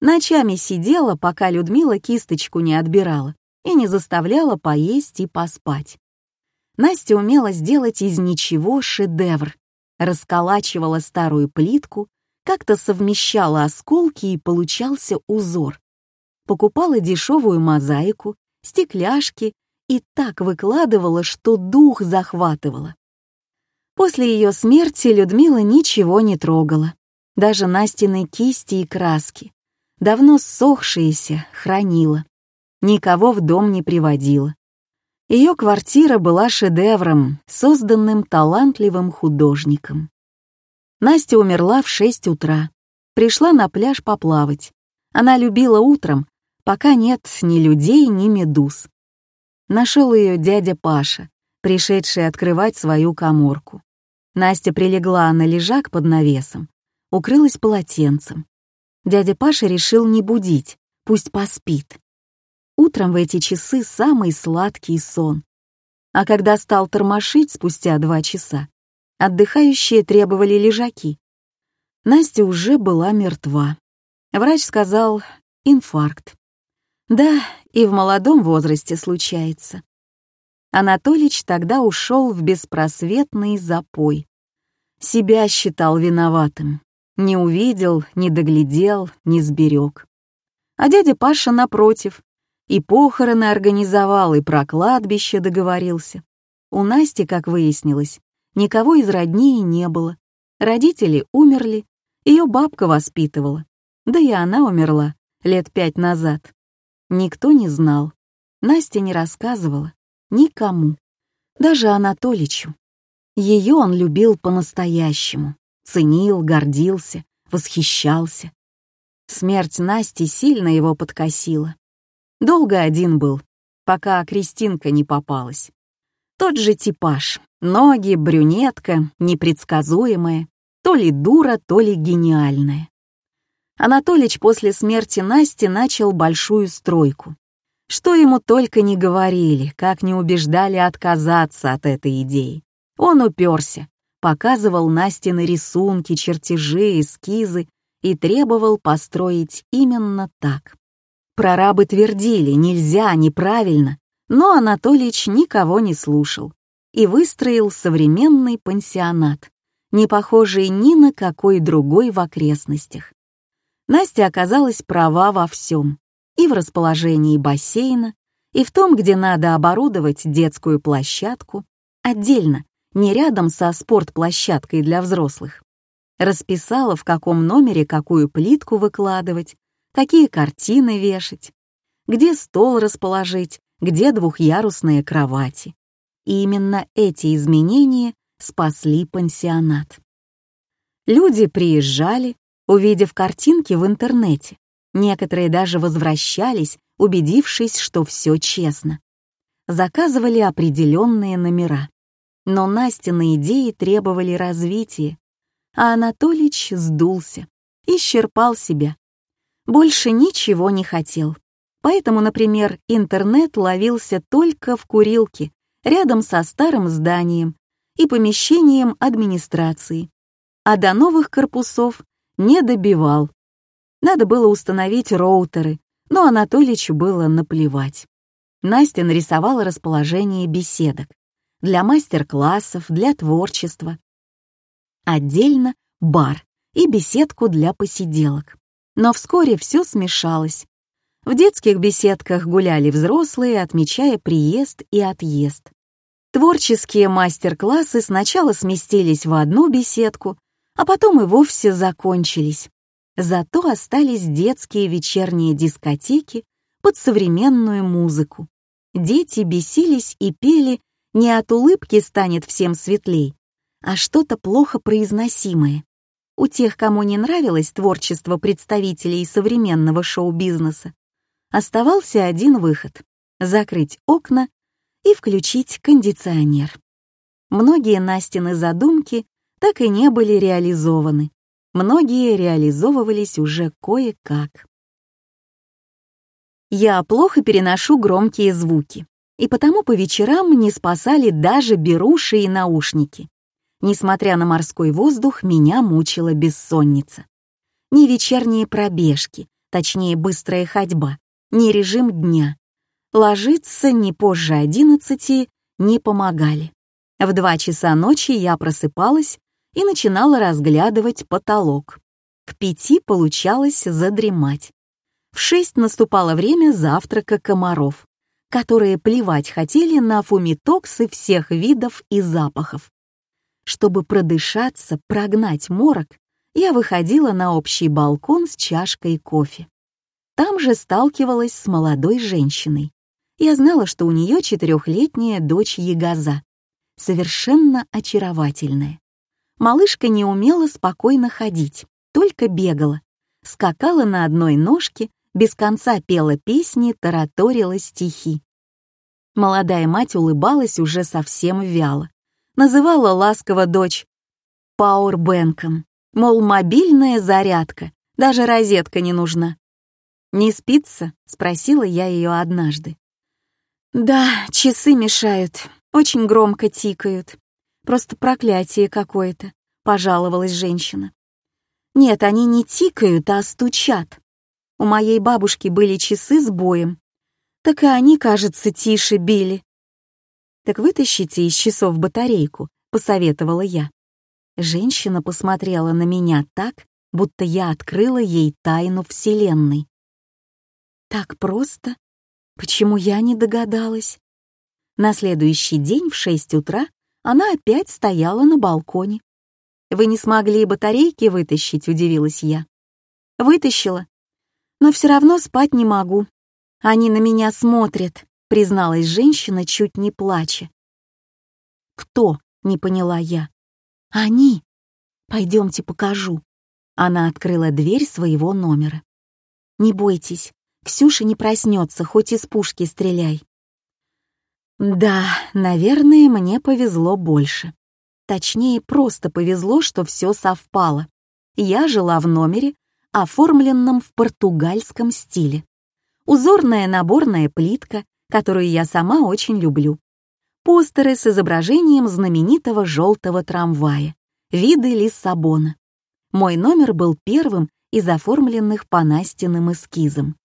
Ночами сидела, пока Людмила кисточку не отбирала и не заставляла поесть и поспать. Настя умела сделать из ничего шедевр. Расколачивала старую плитку, как-то совмещала осколки и получался узор. Покупала дешевую мозаику, стекляшки и так выкладывала, что дух захватывала. После ее смерти Людмила ничего не трогала, даже Настины кисти и краски, давно ссохшиеся, хранила. Никого в дом не приводила. Ее квартира была шедевром, созданным талантливым художником. Настя умерла в шесть утра. Пришла на пляж поплавать. Она любила утром, пока нет ни людей, ни медуз. Нашел ее дядя Паша, пришедший открывать свою коморку. Настя прилегла на лежак под навесом, укрылась полотенцем. Дядя Паша решил не будить, пусть поспит. Утром в эти часы самый сладкий сон. А когда стал тормошить спустя два часа, отдыхающие требовали лежаки. Настя уже была мертва. Врач сказал инфаркт. Да, и в молодом возрасте случается. Анатолич тогда ушел в беспросветный запой. Себя считал виноватым. Не увидел, не доглядел, не сберег. А дядя Паша, напротив, и похороны организовал, и про кладбище договорился. У Насти, как выяснилось, никого из родней не было. Родители умерли, ее бабка воспитывала. Да и она умерла лет пять назад. Никто не знал. Настя не рассказывала. Никому. Даже Анатоличу. Ее он любил по-настоящему. Ценил, гордился, восхищался. Смерть Насти сильно его подкосила. Долго один был, пока Кристинка не попалась. Тот же типаж. Ноги, брюнетка, непредсказуемая. То ли дура, то ли гениальная. Анатолич после смерти Насти начал большую стройку. Что ему только не говорили, как не убеждали отказаться от этой идеи. Он уперся, показывал Настины рисунки, чертежи, эскизы и требовал построить именно так. Прорабы твердили «нельзя, неправильно», но Анатолич никого не слушал и выстроил современный пансионат, не похожий ни на какой другой в окрестностях. Настя оказалась права во всем, и в расположении бассейна, и в том, где надо оборудовать детскую площадку, отдельно, не рядом со спортплощадкой для взрослых. Расписала, в каком номере какую плитку выкладывать, какие картины вешать, где стол расположить, где двухъярусные кровати. И именно эти изменения спасли пансионат. Люди приезжали, увидев картинки в интернете. Некоторые даже возвращались, убедившись, что все честно. Заказывали определенные номера. Но Настины идеи требовали развития, а Анатолич сдулся, исчерпал себя. Больше ничего не хотел. Поэтому, например, интернет ловился только в курилке, рядом со старым зданием и помещением администрации, а до новых корпусов не добивал. Надо было установить роутеры, но Анатоличу было наплевать. Настя нарисовала расположение беседок для мастер-классов, для творчества. Отдельно бар и беседку для посиделок. Но вскоре все смешалось. В детских беседках гуляли взрослые, отмечая приезд и отъезд. Творческие мастер-классы сначала сместились в одну беседку, а потом и вовсе закончились. Зато остались детские вечерние дискотеки под современную музыку. Дети бесились и пели не от улыбки станет всем светлей, а что-то плохо произносимое. У тех, кому не нравилось творчество представителей современного шоу-бизнеса, оставался один выход — закрыть окна и включить кондиционер. Многие Настины задумки так и не были реализованы. Многие реализовывались уже кое-как. Я плохо переношу громкие звуки и потому по вечерам не спасали даже беруши и наушники. Несмотря на морской воздух, меня мучила бессонница. Ни вечерние пробежки, точнее быстрая ходьба, ни режим дня. Ложиться не позже одиннадцати не помогали. В два часа ночи я просыпалась и начинала разглядывать потолок. К пяти получалось задремать. В шесть наступало время завтрака комаров которые плевать хотели на фумитоксы всех видов и запахов. Чтобы продышаться, прогнать морок, я выходила на общий балкон с чашкой кофе. Там же сталкивалась с молодой женщиной. Я знала, что у нее четырехлетняя дочь Ягоза, совершенно очаровательная. Малышка не умела спокойно ходить, только бегала, скакала на одной ножке без конца пела песни, тараторила стихи. Молодая мать улыбалась уже совсем вяло. Называла ласково дочь пауэрбэнком, мол, мобильная зарядка, даже розетка не нужна. «Не спится?» — спросила я ее однажды. «Да, часы мешают, очень громко тикают. Просто проклятие какое-то», — пожаловалась женщина. «Нет, они не тикают, а стучат. У моей бабушки были часы с боем. Так и они, кажется, тише били. «Так вытащите из часов батарейку», — посоветовала я. Женщина посмотрела на меня так, будто я открыла ей тайну Вселенной. «Так просто? Почему я не догадалась?» На следующий день в шесть утра она опять стояла на балконе. «Вы не смогли батарейки вытащить?» — удивилась я. «Вытащила но все равно спать не могу. Они на меня смотрят», — призналась женщина, чуть не плача. «Кто?» — не поняла я. «Они. Пойдемте покажу». Она открыла дверь своего номера. «Не бойтесь, Ксюша не проснется, хоть из пушки стреляй». Да, наверное, мне повезло больше. Точнее, просто повезло, что все совпало. Я жила в номере, оформленном в португальском стиле. узорная наборная плитка, которую я сама очень люблю, постеры с изображением знаменитого желтого трамвая, виды Лиссабона. Мой номер был первым из оформленных по Настиным эскизам.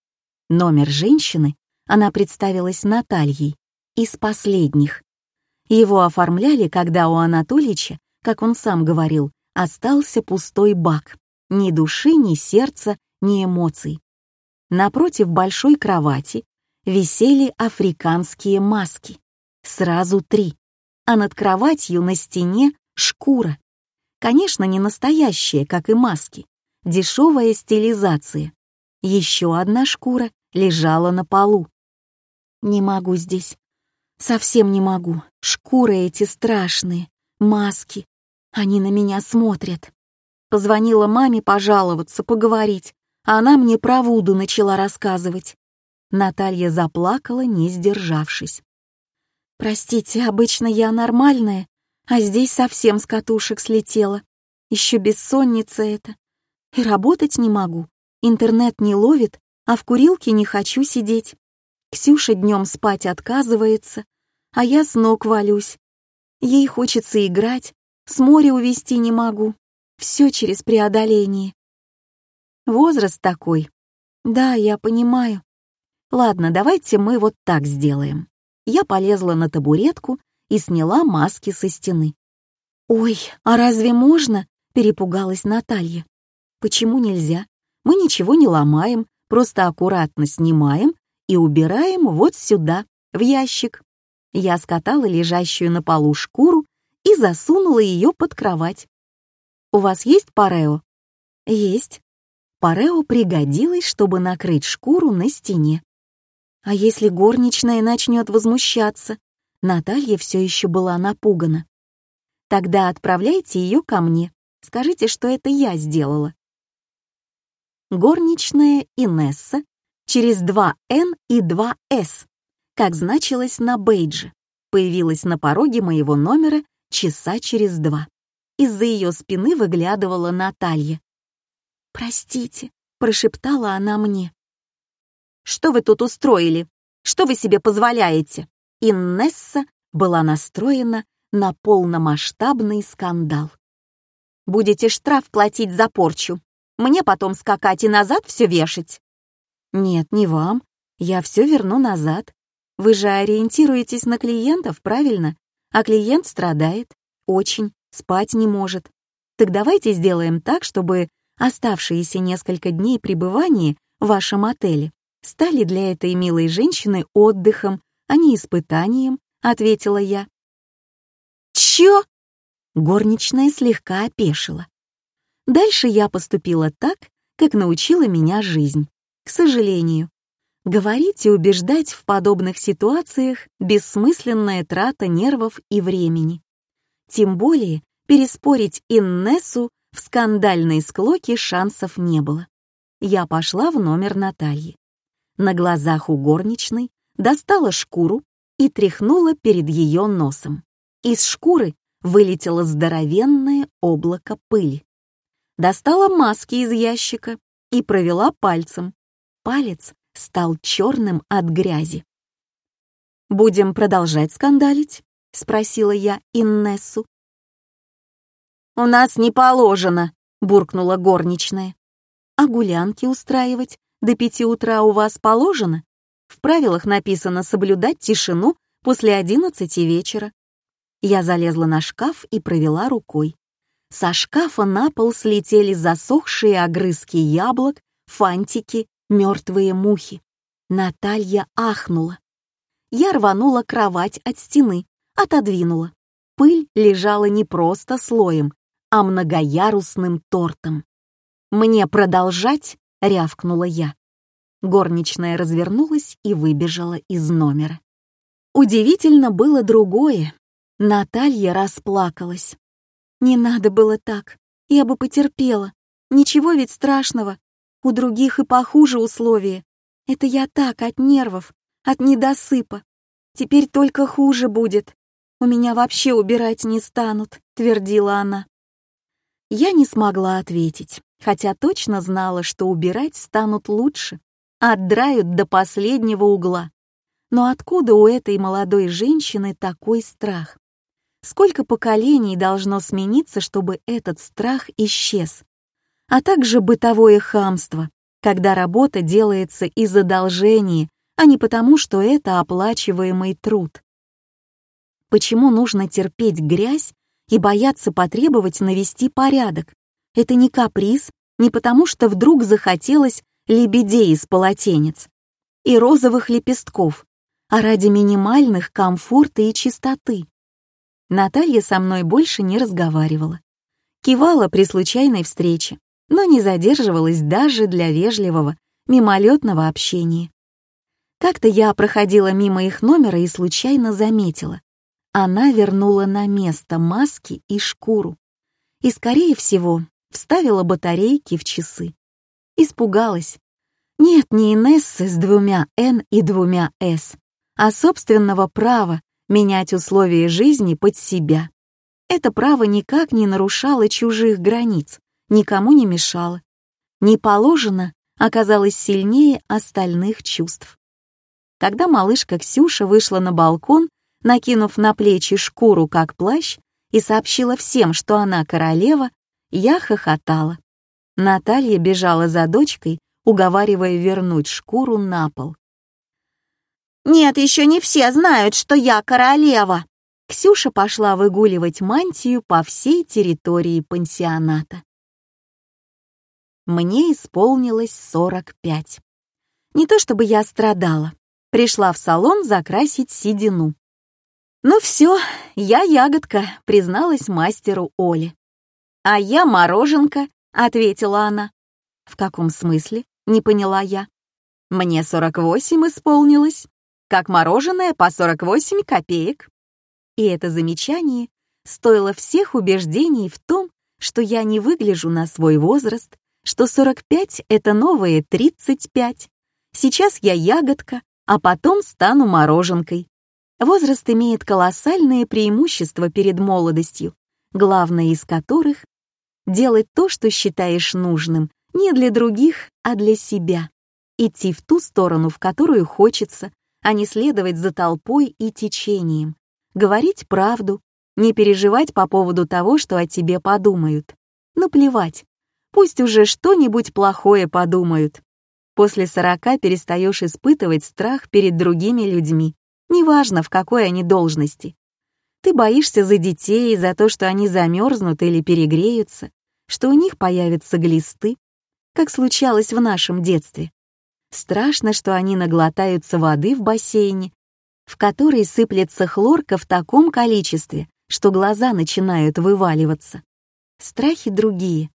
Номер женщины, она представилась Натальей, из последних. Его оформляли, когда у Анатолича, как он сам говорил, остался пустой бак. Ни души, ни сердца, ни эмоций. Напротив большой кровати висели африканские маски. Сразу три. А над кроватью на стене шкура. Конечно, не настоящая, как и маски. Дешевая стилизация. Еще одна шкура лежала на полу. Не могу здесь. Совсем не могу. Шкуры эти страшные. Маски. Они на меня смотрят. Позвонила маме пожаловаться, поговорить, а она мне про Вуду начала рассказывать. Наталья заплакала, не сдержавшись. Простите, обычно я нормальная, а здесь совсем с катушек слетела. Еще бессонница это. И работать не могу. Интернет не ловит, а в курилке не хочу сидеть. Ксюша днем спать отказывается, а я с ног валюсь. Ей хочется играть, с моря увести не могу. Все через преодоление. Возраст такой. Да, я понимаю. Ладно, давайте мы вот так сделаем я полезла на табуретку и сняла маски со стены. «Ой, а разве можно?» — перепугалась Наталья. «Почему нельзя? Мы ничего не ломаем, просто аккуратно снимаем и убираем вот сюда, в ящик». Я скатала лежащую на полу шкуру и засунула ее под кровать. «У вас есть парео?» «Есть». Парео пригодилось, чтобы накрыть шкуру на стене. А если горничная начнет возмущаться? Наталья все еще была напугана. Тогда отправляйте ее ко мне. Скажите, что это я сделала. Горничная Инесса через два «Н» и два «С», как значилось на бейдже, появилась на пороге моего номера часа через два. Из-за ее спины выглядывала Наталья. «Простите», — прошептала она мне. Что вы тут устроили? Что вы себе позволяете?» Иннесса была настроена на полномасштабный скандал. «Будете штраф платить за порчу. Мне потом скакать и назад все вешать». «Нет, не вам. Я все верну назад. Вы же ориентируетесь на клиентов, правильно? А клиент страдает. Очень. Спать не может. Так давайте сделаем так, чтобы оставшиеся несколько дней пребывания в вашем отеле стали для этой милой женщины отдыхом, а не испытанием», — ответила я. «Чё?» Горничная слегка опешила. Дальше я поступила так, как научила меня жизнь. К сожалению, говорить и убеждать в подобных ситуациях — бессмысленная трата нервов и времени. Тем более переспорить Иннесу в скандальной склоке шансов не было. Я пошла в номер Натальи на глазах у горничной достала шкуру и тряхнула перед ее носом. Из шкуры вылетело здоровенное облако пыли. Достала маски из ящика и провела пальцем. Палец стал черным от грязи. «Будем продолжать скандалить?» — спросила я Иннессу. «У нас не положено», — буркнула горничная. «А гулянки устраивать до пяти утра у вас положено? В правилах написано соблюдать тишину после одиннадцати вечера. Я залезла на шкаф и провела рукой. Со шкафа на пол слетели засохшие огрызки яблок, фантики, мертвые мухи. Наталья ахнула. Я рванула кровать от стены, отодвинула. Пыль лежала не просто слоем, а многоярусным тортом. «Мне продолжать?» — рявкнула я. Горничная развернулась и выбежала из номера. Удивительно было другое. Наталья расплакалась. «Не надо было так. Я бы потерпела. Ничего ведь страшного. У других и похуже условия. Это я так, от нервов, от недосыпа. Теперь только хуже будет. У меня вообще убирать не станут», — твердила она. Я не смогла ответить, хотя точно знала, что убирать станут лучше. отдрают до последнего угла. Но откуда у этой молодой женщины такой страх? Сколько поколений должно смениться, чтобы этот страх исчез? А также бытовое хамство, когда работа делается из одолжения, а не потому, что это оплачиваемый труд. Почему нужно терпеть грязь и бояться потребовать навести порядок? Это не каприз, не потому что вдруг захотелось лебедей из полотенец и розовых лепестков, а ради минимальных комфорта и чистоты. Наталья со мной больше не разговаривала. Кивала при случайной встрече, но не задерживалась даже для вежливого, мимолетного общения. Как-то я проходила мимо их номера и случайно заметила. Она вернула на место маски и шкуру. И, скорее всего, вставила батарейки в часы. Испугалась. Нет, не Инессы с двумя «Н» и двумя «С», а собственного права менять условия жизни под себя. Это право никак не нарушало чужих границ, никому не мешало. Не положено оказалось сильнее остальных чувств. Когда малышка Ксюша вышла на балкон, накинув на плечи шкуру как плащ, и сообщила всем, что она королева, я хохотала. Наталья бежала за дочкой, уговаривая вернуть шкуру на пол. «Нет, еще не все знают, что я королева!» Ксюша пошла выгуливать мантию по всей территории пансионата. Мне исполнилось 45. Не то чтобы я страдала. Пришла в салон закрасить седину. «Ну все, я ягодка», — призналась мастеру Оле. «А я мороженка», — ответила она. «В каком смысле?» — не поняла я. «Мне 48 исполнилось» как мороженое по 48 копеек. И это замечание стоило всех убеждений в том, что я не выгляжу на свой возраст, что 45 — это новые 35. Сейчас я ягодка, а потом стану мороженкой. Возраст имеет колоссальные преимущества перед молодостью, главное из которых — делать то, что считаешь нужным, не для других, а для себя. Идти в ту сторону, в которую хочется, а не следовать за толпой и течением, говорить правду, не переживать по поводу того, что о тебе подумают. Ну плевать, пусть уже что-нибудь плохое подумают. После сорока перестаешь испытывать страх перед другими людьми, неважно в какой они должности. Ты боишься за детей, за то, что они замерзнут или перегреются, что у них появятся глисты, как случалось в нашем детстве. Страшно, что они наглотаются воды в бассейне, в которой сыплется хлорка в таком количестве, что глаза начинают вываливаться. Страхи другие.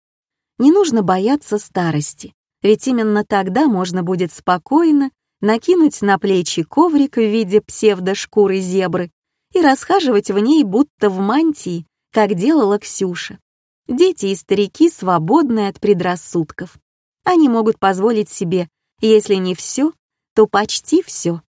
Не нужно бояться старости, ведь именно тогда можно будет спокойно накинуть на плечи коврик в виде псевдошкуры зебры и расхаживать в ней будто в мантии, как делала Ксюша. Дети и старики свободны от предрассудков. Они могут позволить себе если не все, то почти все.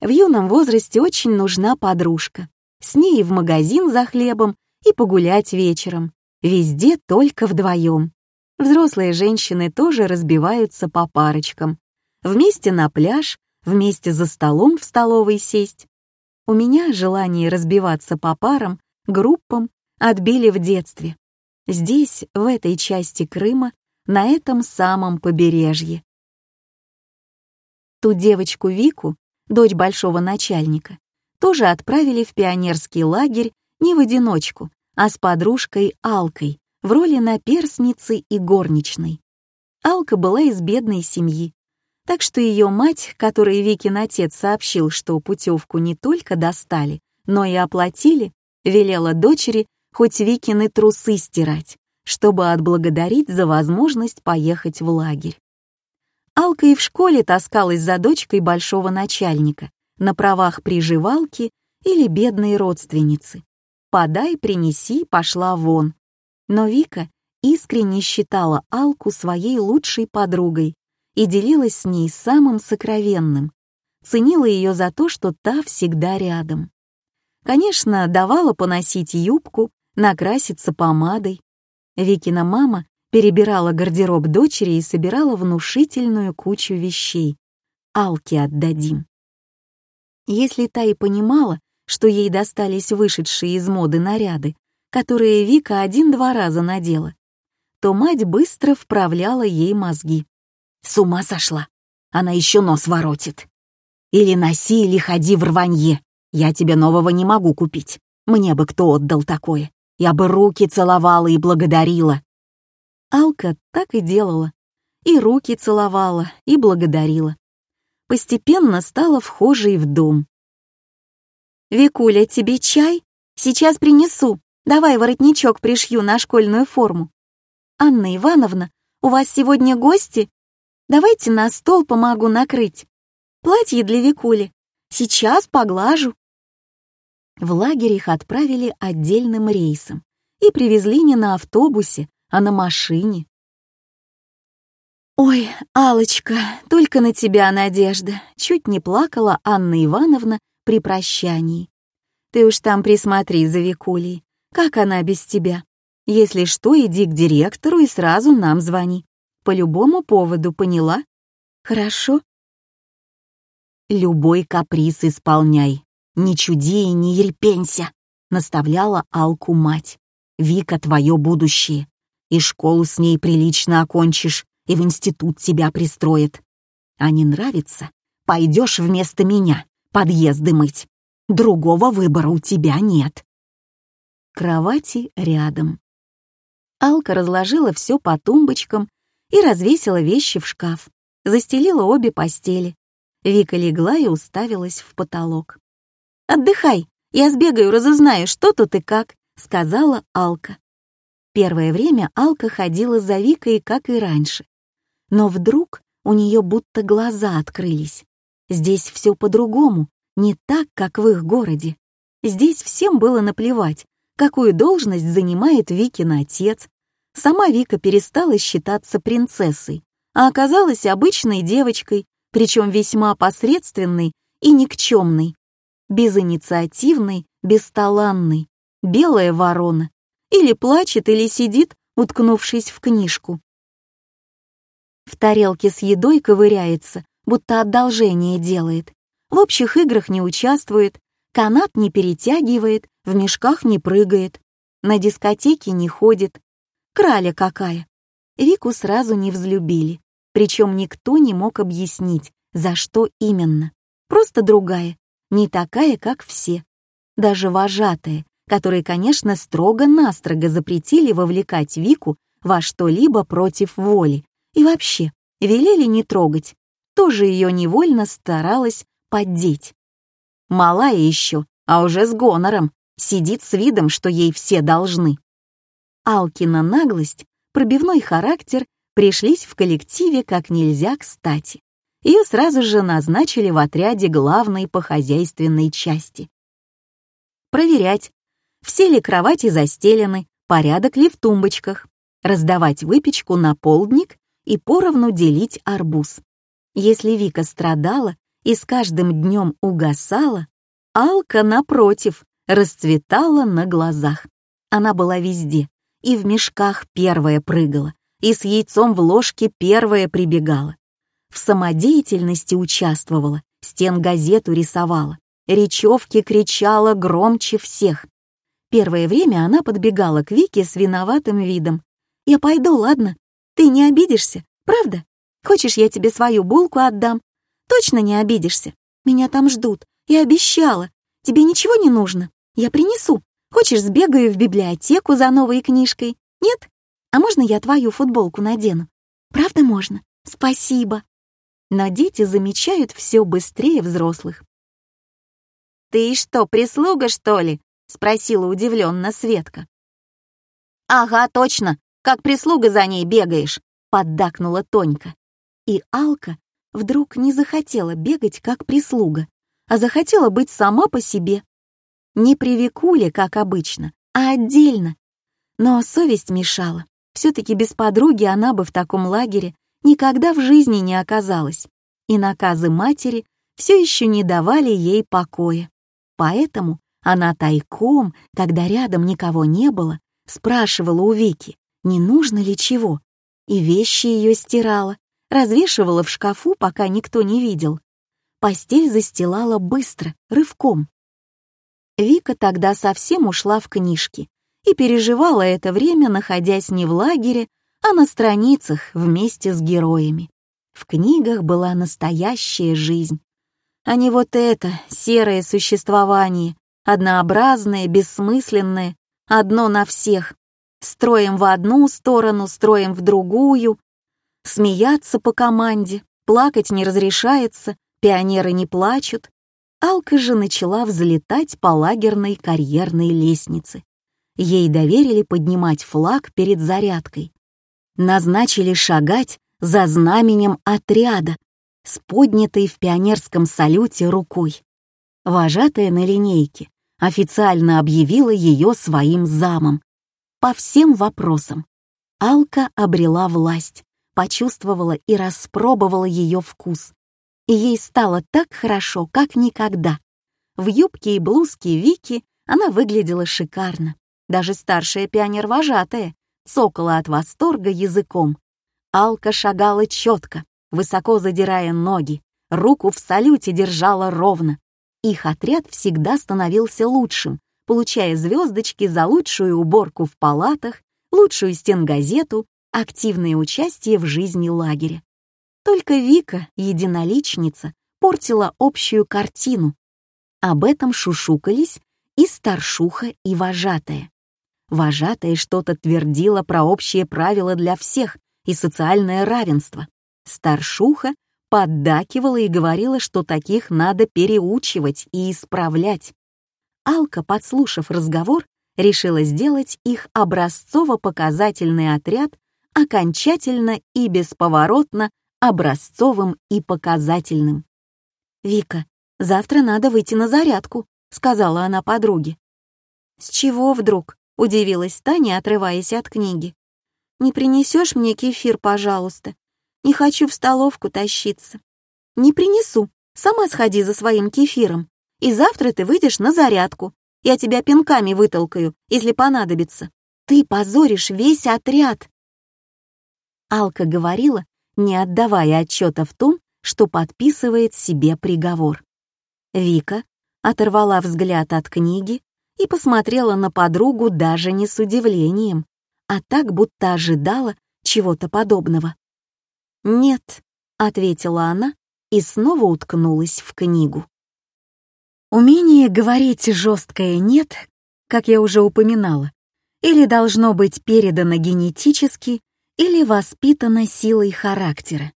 В юном возрасте очень нужна подружка. С ней в магазин за хлебом и погулять вечером. Везде только вдвоем. Взрослые женщины тоже разбиваются по парочкам. Вместе на пляж, вместе за столом в столовой сесть. У меня желание разбиваться по парам, группам отбили в детстве. Здесь, в этой части Крыма, на этом самом побережье. Ту девочку Вику, дочь большого начальника, тоже отправили в пионерский лагерь не в одиночку, а с подружкой Алкой в роли наперсницы и горничной. Алка была из бедной семьи, так что ее мать, которой Викин отец сообщил, что путевку не только достали, но и оплатили, велела дочери хоть Викины трусы стирать, чтобы отблагодарить за возможность поехать в лагерь. Алка и в школе таскалась за дочкой большого начальника на правах приживалки или бедной родственницы. «Подай, принеси, пошла вон». Но Вика искренне считала Алку своей лучшей подругой и делилась с ней самым сокровенным, ценила ее за то, что та всегда рядом. Конечно, давала поносить юбку, накраситься помадой. Викина мама перебирала гардероб дочери и собирала внушительную кучу вещей. Алке отдадим. Если та и понимала, что ей достались вышедшие из моды наряды, которые Вика один-два раза надела, то мать быстро вправляла ей мозги. С ума сошла. Она еще нос воротит. Или носи, или ходи в рванье. Я тебе нового не могу купить. Мне бы кто отдал такое. Я бы руки целовала и благодарила. Алка так и делала. И руки целовала, и благодарила. Постепенно стала вхожей в дом. «Викуля, тебе чай? Сейчас принесу. Давай воротничок пришью на школьную форму». «Анна Ивановна, у вас сегодня гости? Давайте на стол помогу накрыть. Платье для Викули. Сейчас поглажу». В лагерь их отправили отдельным рейсом и привезли не на автобусе, а на машине. «Ой, алочка только на тебя надежда!» — чуть не плакала Анна Ивановна при прощании. «Ты уж там присмотри за Викулей. Как она без тебя? Если что, иди к директору и сразу нам звони. По любому поводу, поняла? Хорошо?» «Любой каприз исполняй. Не чуди и не ерпенься», — наставляла Алку мать. «Вика — твое будущее. И школу с ней прилично окончишь, и в институт тебя пристроят. А не нравится? Пойдешь вместо меня подъезды мыть. Другого выбора у тебя нет». Кровати рядом. Алка разложила все по тумбочкам и развесила вещи в шкаф, застелила обе постели. Вика легла и уставилась в потолок. «Отдыхай, я сбегаю, разузнаю, что тут и как», — сказала Алка. Первое время Алка ходила за Викой, как и раньше. Но вдруг у нее будто глаза открылись. Здесь все по-другому, не так, как в их городе. Здесь всем было наплевать, какую должность занимает Викин отец. Сама Вика перестала считаться принцессой, а оказалась обычной девочкой, причем весьма посредственной и никчемной, безинициативной, бесталанной, белая ворона. Или плачет, или сидит, уткнувшись в книжку. В тарелке с едой ковыряется, будто одолжение делает. В общих играх не участвует, канат не перетягивает, в мешках не прыгает, на дискотеке не ходит. Краля какая! Вику сразу не взлюбили, причем никто не мог объяснить, за что именно. Просто другая, не такая, как все. Даже вожатая, которые, конечно, строго-настрого запретили вовлекать Вику во что-либо против воли и вообще велели не трогать, тоже ее невольно старалась поддеть. Малая еще, а уже с гонором, сидит с видом, что ей все должны. Алкина наглость, пробивной характер пришлись в коллективе как нельзя кстати. Ее сразу же назначили в отряде главной по хозяйственной части. Проверять, все ли кровати застелены, порядок ли в тумбочках, раздавать выпечку на полдник и поровну делить арбуз. Если Вика страдала, и с каждым днем угасала, Алка, напротив, расцветала на глазах. Она была везде, и в мешках первая прыгала, и с яйцом в ложке первая прибегала. В самодеятельности участвовала, стен газету рисовала, речевки кричала громче всех. Первое время она подбегала к Вике с виноватым видом. «Я пойду, ладно? Ты не обидишься, правда? Хочешь, я тебе свою булку отдам? Точно не обидишься. Меня там ждут. Я обещала. Тебе ничего не нужно. Я принесу. Хочешь, сбегаю в библиотеку за новой книжкой? Нет? А можно я твою футболку надену? Правда можно? Спасибо. Но дети замечают все быстрее взрослых. «Ты что, прислуга, что ли?» — спросила удивленно Светка. «Ага, точно, как прислуга за ней бегаешь», — поддакнула Тонька. И Алка вдруг не захотела бегать как прислуга, а захотела быть сама по себе. Не при Викуле, как обычно, а отдельно. Но совесть мешала. Все-таки без подруги она бы в таком лагере никогда в жизни не оказалась. И наказы матери все еще не давали ей покоя. Поэтому она тайком, когда рядом никого не было, спрашивала у Вики, не нужно ли чего, и вещи ее стирала, развешивала в шкафу, пока никто не видел. Постель застилала быстро, рывком. Вика тогда совсем ушла в книжки и переживала это время, находясь не в лагере, а на страницах вместе с героями. В книгах была настоящая жизнь, а не вот это серое существование, однообразное, бессмысленное, одно на всех. Строим в одну сторону, строим в другую. Смеяться по команде, плакать не разрешается, пионеры не плачут. Алка же начала взлетать по лагерной карьерной лестнице. Ей доверили поднимать флаг перед зарядкой. Назначили шагать за знаменем отряда с поднятой в пионерском салюте рукой. Вожатая на линейке официально объявила ее своим замом. По всем вопросам. Алка обрела власть, почувствовала и распробовала ее вкус. И ей стало так хорошо, как никогда. В юбке и блузке Вики она выглядела шикарно. Даже старшая пионер-вожатая цокала от восторга языком. Алка шагала четко, высоко задирая ноги, руку в салюте держала ровно. Их отряд всегда становился лучшим, получая звездочки за лучшую уборку в палатах, лучшую стенгазету, активное участие в жизни лагеря. Только Вика, единоличница, портила общую картину. Об этом шушукались и старшуха, и вожатая. Вожатая что-то твердила про общие правила для всех и социальное равенство. Старшуха поддакивала и говорила, что таких надо переучивать и исправлять. Алка, подслушав разговор, решила сделать их образцово-показательный отряд окончательно и бесповоротно образцовым и показательным. «Вика, завтра надо выйти на зарядку», — сказала она подруге. «С чего вдруг?» — удивилась Таня, отрываясь от книги. «Не принесешь мне кефир, пожалуйста? Не хочу в столовку тащиться. Не принесу. Сама сходи за своим кефиром. И завтра ты выйдешь на зарядку. Я тебя пинками вытолкаю, если понадобится. Ты позоришь весь отряд. Алка говорила, не отдавая отчета в том, что подписывает себе приговор. Вика оторвала взгляд от книги и посмотрела на подругу даже не с удивлением, а так будто ожидала чего-то подобного. «Нет», — ответила она и снова уткнулась в книгу. Умение говорить жесткое «нет», как я уже упоминала, или должно быть передано генетически, или воспитано силой характера.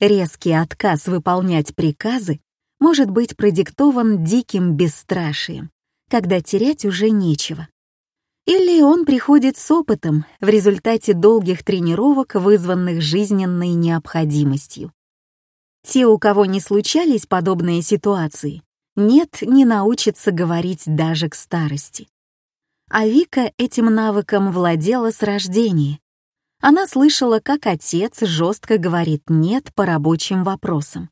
Резкий отказ выполнять приказы может быть продиктован диким бесстрашием, когда терять уже нечего. Или он приходит с опытом в результате долгих тренировок, вызванных жизненной необходимостью. Те, у кого не случались подобные ситуации, нет, не научатся говорить даже к старости. А Вика этим навыком владела с рождения. Она слышала, как отец жестко говорит «нет» по рабочим вопросам,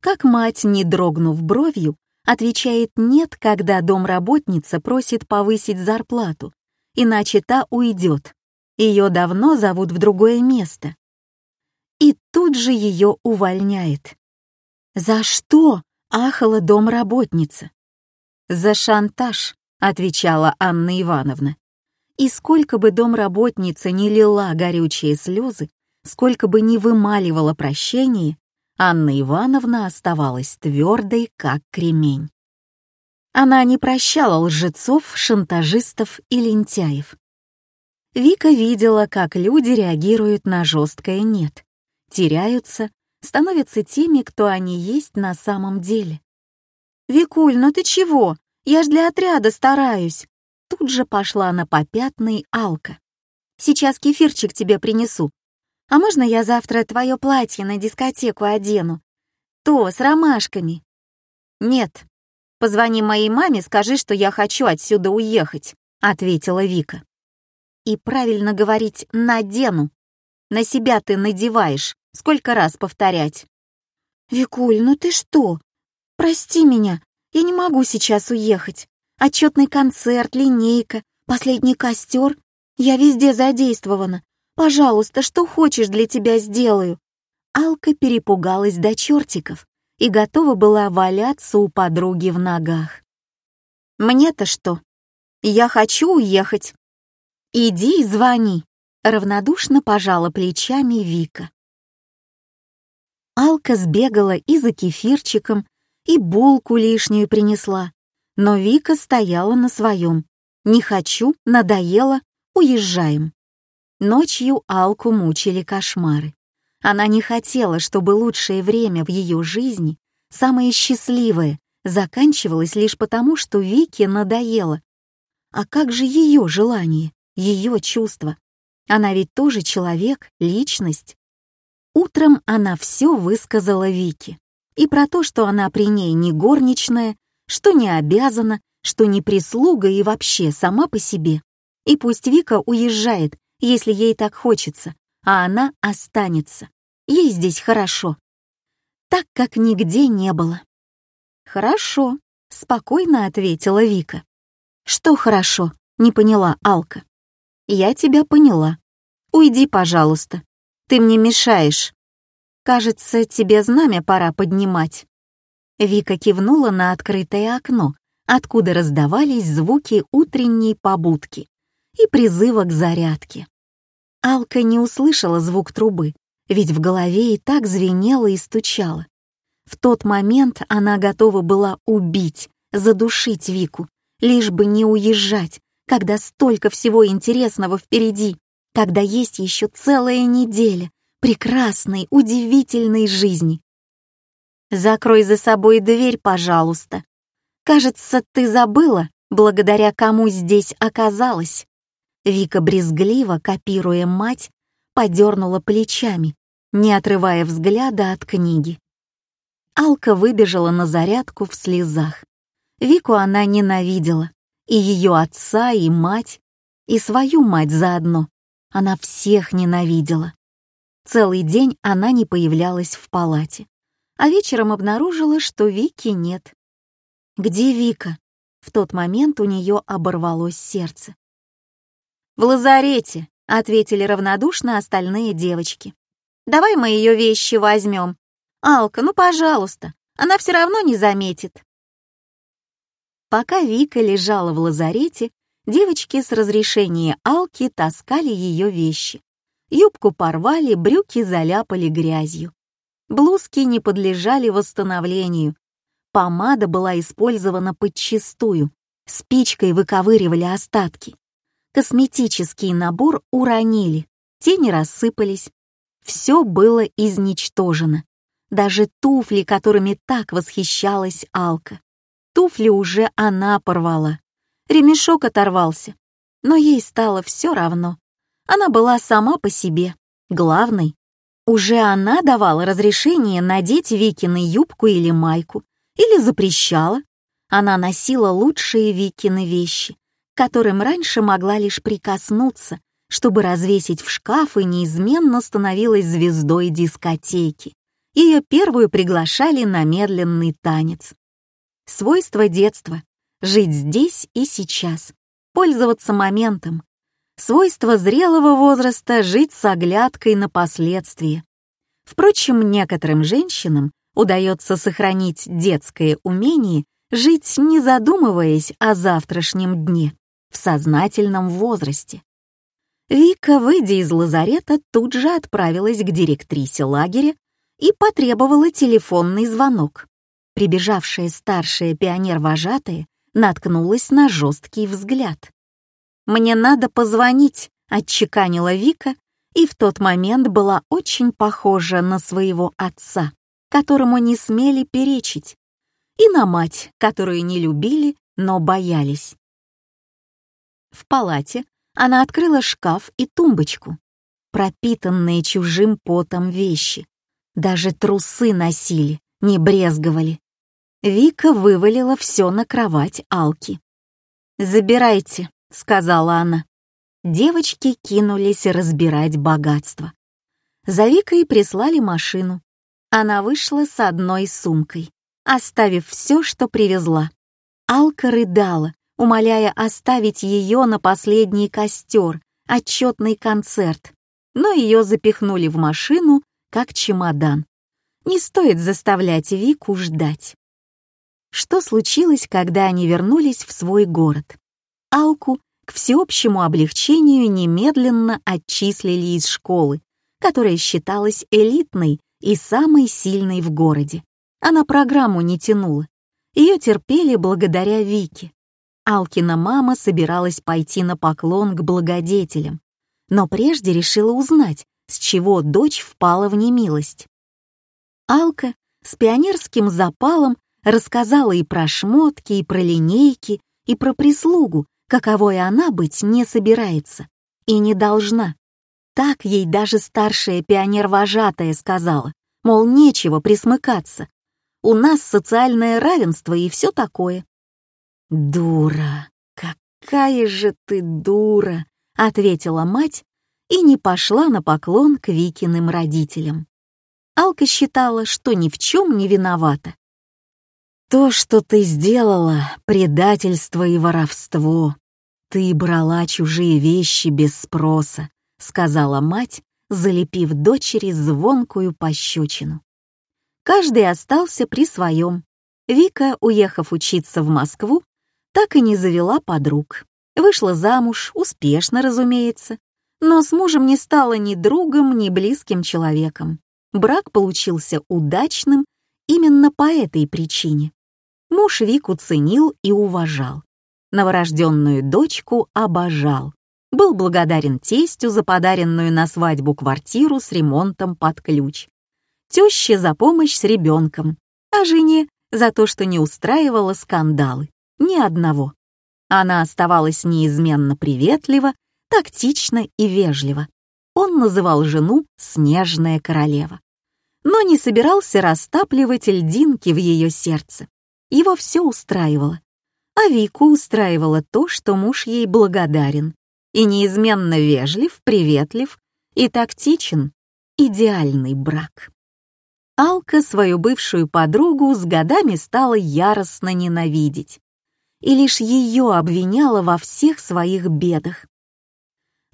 как мать, не дрогнув бровью, отвечает «нет», когда домработница просит повысить зарплату, иначе та уйдет. Ее давно зовут в другое место. И тут же ее увольняет. «За что?» — ахала домработница. «За шантаж», — отвечала Анна Ивановна. И сколько бы домработница не лила горючие слезы, сколько бы не вымаливала прощения, Анна Ивановна оставалась твердой, как кремень. Она не прощала лжецов, шантажистов и лентяев. Вика видела, как люди реагируют на жесткое «нет», теряются, становятся теми, кто они есть на самом деле. «Викуль, ну ты чего? Я ж для отряда стараюсь!» Тут же пошла на попятный Алка. «Сейчас кефирчик тебе принесу. А можно я завтра твое платье на дискотеку одену? То, с ромашками». «Нет, «Позвони моей маме, скажи, что я хочу отсюда уехать», — ответила Вика. «И правильно говорить «надену». На себя ты надеваешь, сколько раз повторять». «Викуль, ну ты что? Прости меня, я не могу сейчас уехать. Отчетный концерт, линейка, последний костер. Я везде задействована. Пожалуйста, что хочешь для тебя сделаю». Алка перепугалась до чертиков и готова была валяться у подруги в ногах. «Мне-то что? Я хочу уехать». «Иди и звони», — равнодушно пожала плечами Вика. Алка сбегала и за кефирчиком, и булку лишнюю принесла, но Вика стояла на своем. «Не хочу, надоело, уезжаем». Ночью Алку мучили кошмары. Она не хотела, чтобы лучшее время в ее жизни, самое счастливое, заканчивалось лишь потому, что Вике надоело. А как же ее желание, ее чувства? Она ведь тоже человек, личность. Утром она все высказала Вике. И про то, что она при ней не горничная, что не обязана, что не прислуга и вообще сама по себе. И пусть Вика уезжает, если ей так хочется, а она останется. Ей здесь хорошо. Так, как нигде не было. «Хорошо», — спокойно ответила Вика. «Что хорошо?» — не поняла Алка. «Я тебя поняла. Уйди, пожалуйста. Ты мне мешаешь. Кажется, тебе знамя пора поднимать». Вика кивнула на открытое окно, откуда раздавались звуки утренней побудки и призыва к зарядке. Алка не услышала звук трубы, ведь в голове и так звенело и стучало. В тот момент она готова была убить, задушить Вику, лишь бы не уезжать, когда столько всего интересного впереди, когда есть еще целая неделя прекрасной, удивительной жизни. Закрой за собой дверь, пожалуйста. Кажется, ты забыла, благодаря кому здесь оказалась. Вика брезгливо, копируя мать, подернула плечами, не отрывая взгляда от книги. Алка выбежала на зарядку в слезах. Вику она ненавидела, и ее отца, и мать, и свою мать заодно. Она всех ненавидела. Целый день она не появлялась в палате, а вечером обнаружила, что Вики нет. «Где Вика?» В тот момент у нее оборвалось сердце. «В лазарете», — ответили равнодушно остальные девочки. «Давай мы ее вещи возьмем. Алка, ну пожалуйста, она все равно не заметит». Пока Вика лежала в лазарете, девочки с разрешения Алки таскали ее вещи. Юбку порвали, брюки заляпали грязью. Блузки не подлежали восстановлению. Помада была использована подчистую. Спичкой выковыривали остатки. Косметический набор уронили, тени рассыпались. Все было изничтожено. Даже туфли, которыми так восхищалась Алка. Туфли уже она порвала. Ремешок оторвался. Но ей стало все равно. Она была сама по себе, главной. Уже она давала разрешение надеть Викины юбку или майку, или запрещала. Она носила лучшие Викины вещи, которым раньше могла лишь прикоснуться, чтобы развесить в шкаф и неизменно становилась звездой дискотеки. Ее первую приглашали на медленный танец. Свойство детства — жить здесь и сейчас, пользоваться моментом. Свойство зрелого возраста — жить с оглядкой на последствия. Впрочем, некоторым женщинам удается сохранить детское умение жить, не задумываясь о завтрашнем дне в сознательном возрасте. Вика, выйдя из лазарета, тут же отправилась к директрисе лагеря и потребовала телефонный звонок. Прибежавшая старшая пионер-вожатая наткнулась на жесткий взгляд. «Мне надо позвонить», — отчеканила Вика, и в тот момент была очень похожа на своего отца, которому не смели перечить, и на мать, которую не любили, но боялись. В палате она открыла шкаф и тумбочку. Пропитанные чужим потом вещи. Даже трусы носили, не брезговали. Вика вывалила все на кровать Алки. «Забирайте», — сказала она. Девочки кинулись разбирать богатство. За Викой прислали машину. Она вышла с одной сумкой, оставив все, что привезла. Алка рыдала, умоляя оставить ее на последний костер, отчетный концерт. но ее запихнули в машину, как чемодан. Не стоит заставлять Вику ждать. Что случилось, когда они вернулись в свой город? Алку к всеобщему облегчению немедленно отчислили из школы, которая считалась элитной и самой сильной в городе. Она программу не тянула. Ее терпели благодаря Вике. Алкина мама собиралась пойти на поклон к благодетелям, но прежде решила узнать, с чего дочь впала в немилость. Алка с пионерским запалом рассказала и про шмотки, и про линейки, и про прислугу, каковой она быть не собирается и не должна. Так ей даже старшая пионер-вожатая сказала, мол, нечего присмыкаться. У нас социальное равенство и все такое. «Дура, какая же ты дура!» — ответила мать и не пошла на поклон к Викиным родителям. Алка считала, что ни в чем не виновата. «То, что ты сделала, предательство и воровство. Ты брала чужие вещи без спроса», — сказала мать, залепив дочери звонкую пощечину. Каждый остался при своем. Вика, уехав учиться в Москву, так и не завела подруг. Вышла замуж, успешно, разумеется, но с мужем не стала ни другом, ни близким человеком. Брак получился удачным именно по этой причине. Муж Вику ценил и уважал. Новорожденную дочку обожал. Был благодарен тестю за подаренную на свадьбу квартиру с ремонтом под ключ. Теще за помощь с ребенком, а жене за то, что не устраивала скандалы. Ни одного. Она оставалась неизменно приветлива, тактична и вежлива. Он называл жену «снежная королева». Но не собирался растапливать льдинки в ее сердце. Его все устраивало. А Вику устраивало то, что муж ей благодарен и неизменно вежлив, приветлив и тактичен. Идеальный брак. Алка свою бывшую подругу с годами стала яростно ненавидеть и лишь ее обвиняла во всех своих бедах.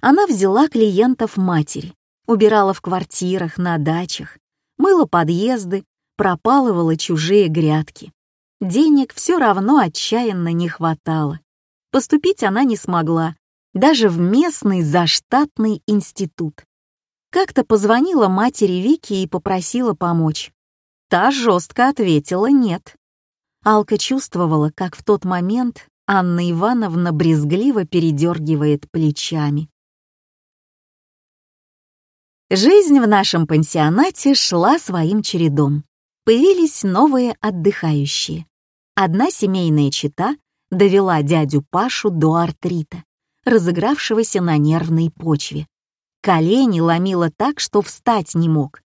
Она взяла клиентов матери, убирала в квартирах, на дачах, мыла подъезды, пропалывала чужие грядки. Денег все равно отчаянно не хватало. Поступить она не смогла, даже в местный заштатный институт. Как-то позвонила матери Вики и попросила помочь. Та жестко ответила «нет». Алка чувствовала, как в тот момент Анна Ивановна брезгливо передергивает плечами. Жизнь в нашем пансионате шла своим чередом. Появились новые отдыхающие. Одна семейная чета довела дядю Пашу до артрита, разыгравшегося на нервной почве. Колени ломило так, что встать не мог.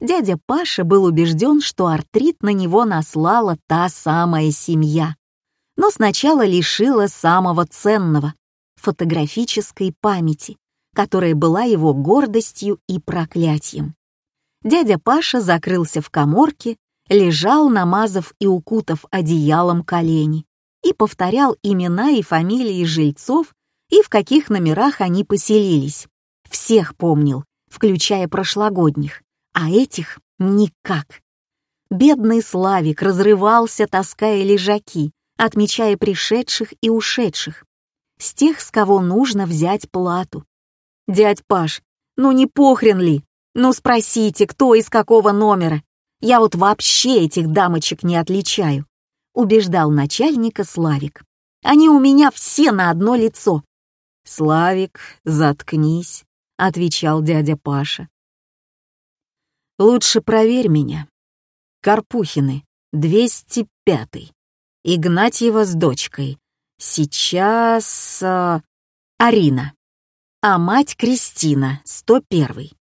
Дядя Паша был убежден, что артрит на него наслала та самая семья, но сначала лишила самого ценного — фотографической памяти, которая была его гордостью и проклятием. Дядя Паша закрылся в коморке, лежал, намазав и укутав одеялом колени, и повторял имена и фамилии жильцов и в каких номерах они поселились. Всех помнил, включая прошлогодних а этих никак. Бедный Славик разрывался, таская лежаки, отмечая пришедших и ушедших. С тех, с кого нужно взять плату. «Дядь Паш, ну не похрен ли? Ну спросите, кто из какого номера? Я вот вообще этих дамочек не отличаю», — убеждал начальника Славик. «Они у меня все на одно лицо». «Славик, заткнись», — отвечал дядя Паша. Лучше проверь меня. Карпухины, 205-й. Игнатьева с дочкой. Сейчас... А... Арина. А мать Кристина, 101-й.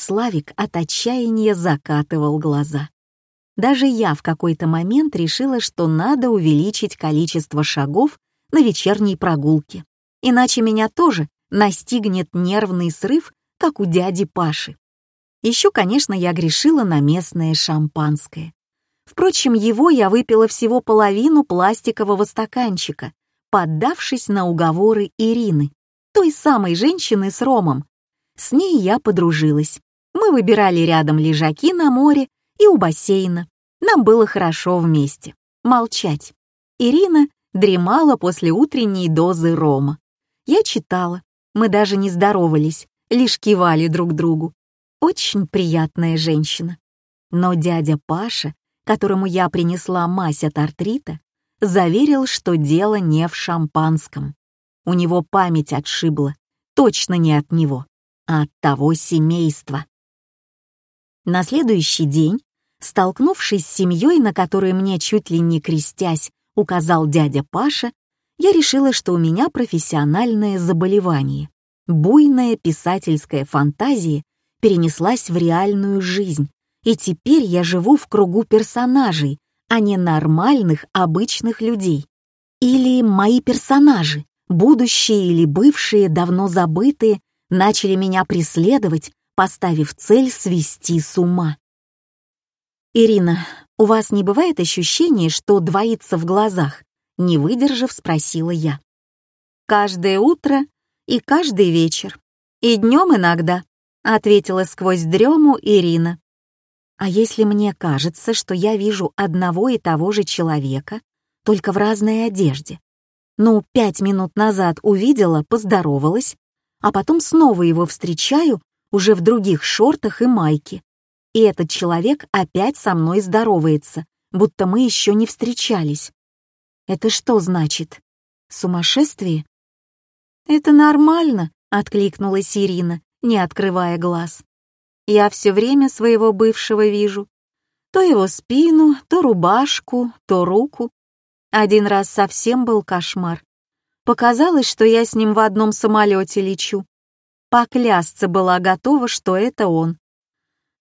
Славик от отчаяния закатывал глаза. Даже я в какой-то момент решила, что надо увеличить количество шагов на вечерней прогулке. Иначе меня тоже настигнет нервный срыв, как у дяди Паши. Еще, конечно, я грешила на местное шампанское. Впрочем, его я выпила всего половину пластикового стаканчика, поддавшись на уговоры Ирины, той самой женщины с ромом. С ней я подружилась. Выбирали рядом лежаки на море и у бассейна. Нам было хорошо вместе. Молчать. Ирина дремала после утренней дозы рома. Я читала. Мы даже не здоровались, лишь кивали друг другу. Очень приятная женщина. Но дядя Паша, которому я принесла мазь от артрита, заверил, что дело не в шампанском. У него память отшибла, точно не от него, а от того семейства. На следующий день, столкнувшись с семьей, на которую мне чуть ли не крестясь указал дядя Паша, я решила, что у меня профессиональное заболевание. Буйная писательская фантазия перенеслась в реальную жизнь, и теперь я живу в кругу персонажей, а не нормальных, обычных людей. Или мои персонажи, будущие или бывшие, давно забытые, начали меня преследовать, поставив цель свести с ума. «Ирина, у вас не бывает ощущения, что двоится в глазах?» Не выдержав, спросила я. «Каждое утро и каждый вечер. И днем иногда», — ответила сквозь дрему Ирина. «А если мне кажется, что я вижу одного и того же человека, только в разной одежде? Ну, пять минут назад увидела, поздоровалась, а потом снова его встречаю уже в других шортах и майке. И этот человек опять со мной здоровается, будто мы еще не встречались. Это что значит? Сумасшествие? Это нормально, откликнулась Ирина, не открывая глаз. Я все время своего бывшего вижу. То его спину, то рубашку, то руку. Один раз совсем был кошмар. Показалось, что я с ним в одном самолете лечу. Поклясться была готова, что это он.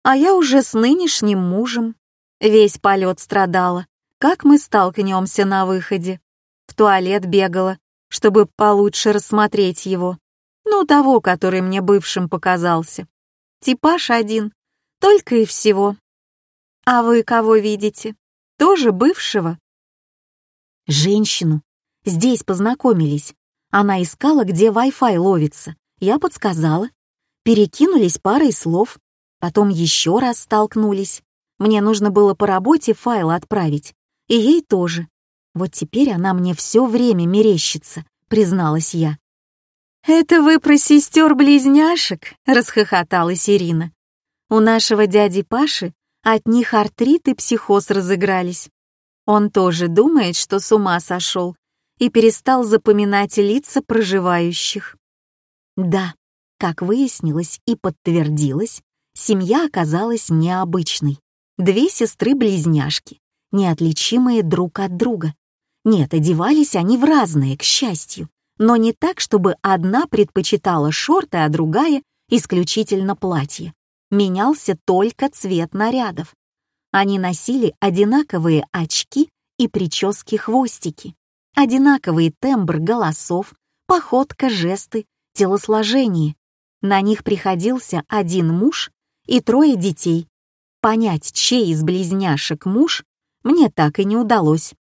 А я уже с нынешним мужем. Весь полет страдала. Как мы столкнемся на выходе? В туалет бегала, чтобы получше рассмотреть его. Ну, того, который мне бывшим показался. Типаж один, только и всего. А вы кого видите? Тоже бывшего? Женщину. Здесь познакомились. Она искала, где Wi-Fi ловится. Я подсказала. Перекинулись парой слов. Потом еще раз столкнулись. Мне нужно было по работе файл отправить. И ей тоже. Вот теперь она мне все время мерещится, призналась я. «Это вы про сестер-близняшек?» — расхохоталась Ирина. «У нашего дяди Паши от них артрит и психоз разыгрались. Он тоже думает, что с ума сошел и перестал запоминать лица проживающих. Да, как выяснилось и подтвердилось, семья оказалась необычной. Две сестры-близняшки, неотличимые друг от друга. Нет, одевались они в разные, к счастью, но не так, чтобы одна предпочитала шорты, а другая — исключительно платье. Менялся только цвет нарядов. Они носили одинаковые очки и прически-хвостики, одинаковый тембр голосов, походка, жесты, телосложение. На них приходился один муж и трое детей. Понять, чей из близняшек муж, мне так и не удалось.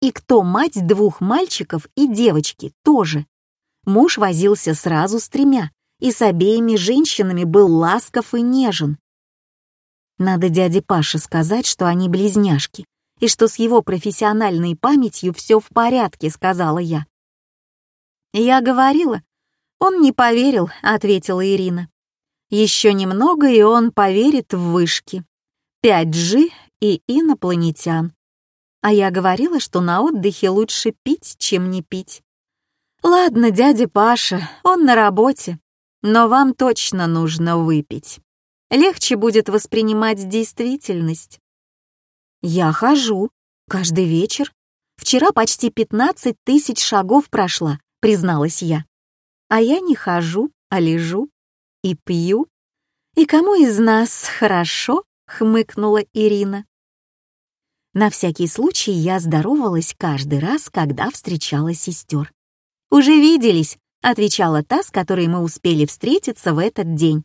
И кто мать двух мальчиков и девочки тоже. Муж возился сразу с тремя, и с обеими женщинами был ласков и нежен. Надо дяде Паше сказать, что они близняшки, и что с его профессиональной памятью все в порядке, сказала я. Я говорила, «Он не поверил», — ответила Ирина. «Еще немного, и он поверит в вышки. 5G и инопланетян. А я говорила, что на отдыхе лучше пить, чем не пить. Ладно, дядя Паша, он на работе, но вам точно нужно выпить. Легче будет воспринимать действительность. Я хожу, каждый вечер. Вчера почти 15 тысяч шагов прошла, призналась я. А я не хожу, а лежу и пью. И кому из нас хорошо, хмыкнула Ирина. На всякий случай я здоровалась каждый раз, когда встречала сестер. «Уже виделись», — отвечала та, с которой мы успели встретиться в этот день.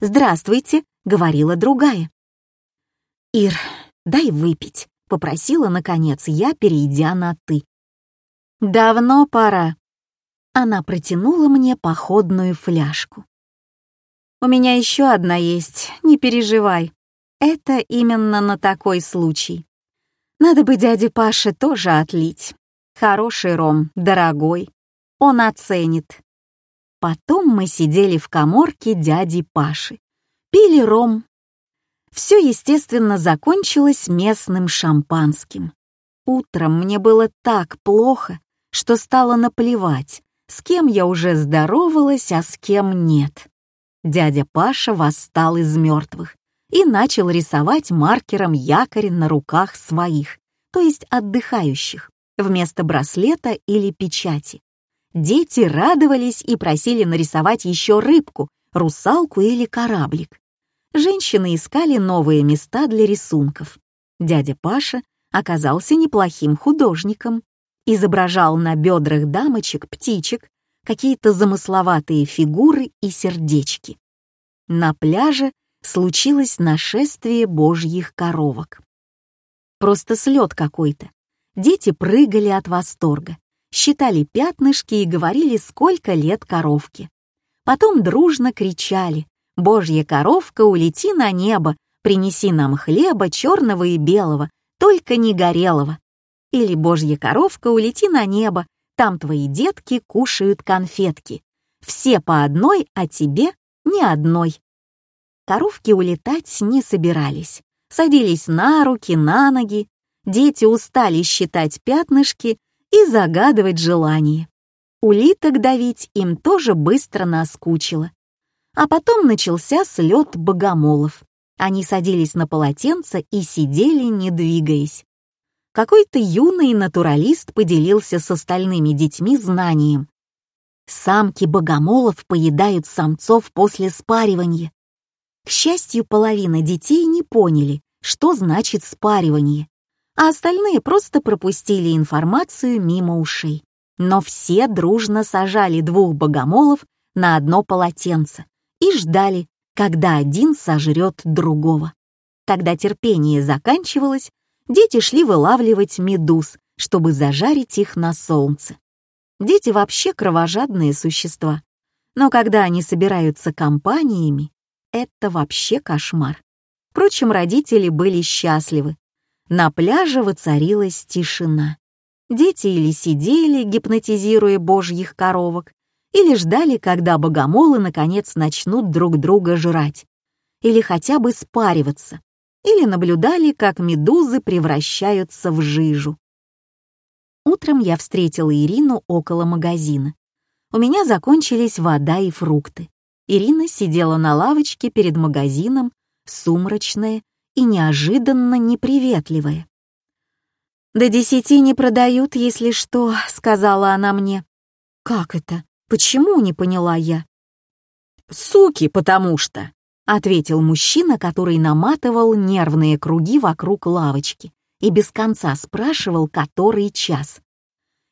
«Здравствуйте», — говорила другая. «Ир, дай выпить», — попросила, наконец, я, перейдя на «ты». «Давно пора», она протянула мне походную фляжку. У меня еще одна есть, не переживай. Это именно на такой случай. Надо бы дяде Паше тоже отлить. Хороший ром, дорогой. Он оценит. Потом мы сидели в коморке дяди Паши. Пили ром. Все, естественно, закончилось местным шампанским. Утром мне было так плохо, что стало наплевать, с кем я уже здоровалась, а с кем нет. Дядя Паша восстал из мертвых и начал рисовать маркером якорь на руках своих, то есть отдыхающих, вместо браслета или печати. Дети радовались и просили нарисовать еще рыбку, русалку или кораблик. Женщины искали новые места для рисунков. Дядя Паша оказался неплохим художником. Изображал на бедрах дамочек, птичек, какие-то замысловатые фигуры и сердечки. На пляже случилось нашествие божьих коровок. Просто слет какой-то. Дети прыгали от восторга, считали пятнышки и говорили, сколько лет коровке. Потом дружно кричали «Божья коровка, улети на небо, принеси нам хлеба черного и белого, только не горелого». Или «Божья коровка, улети на небо, там твои детки кушают конфетки. Все по одной, а тебе ни одной». Коровки улетать не собирались. Садились на руки, на ноги. Дети устали считать пятнышки и загадывать желания. Улиток давить им тоже быстро наскучило. А потом начался слет богомолов. Они садились на полотенце и сидели, не двигаясь. Какой-то юный натуралист поделился с остальными детьми знанием. Самки богомолов поедают самцов после спаривания. К счастью, половина детей не поняли, что значит спаривание, а остальные просто пропустили информацию мимо ушей. Но все дружно сажали двух богомолов на одно полотенце и ждали, когда один сожрет другого. Когда терпение заканчивалось, дети шли вылавливать медуз, чтобы зажарить их на солнце. Дети вообще кровожадные существа, но когда они собираются компаниями, это вообще кошмар. Впрочем, родители были счастливы. На пляже воцарилась тишина. Дети или сидели, гипнотизируя божьих коровок, или ждали, когда богомолы наконец начнут друг друга жрать, или хотя бы спариваться, или наблюдали, как медузы превращаются в жижу. Утром я встретила Ирину около магазина. У меня закончились вода и фрукты. Ирина сидела на лавочке перед магазином, сумрачная и неожиданно неприветливая. «До десяти не продают, если что», — сказала она мне. «Как это? Почему?» — не поняла я. «Суки, потому что», — ответил мужчина, который наматывал нервные круги вокруг лавочки и без конца спрашивал, который час.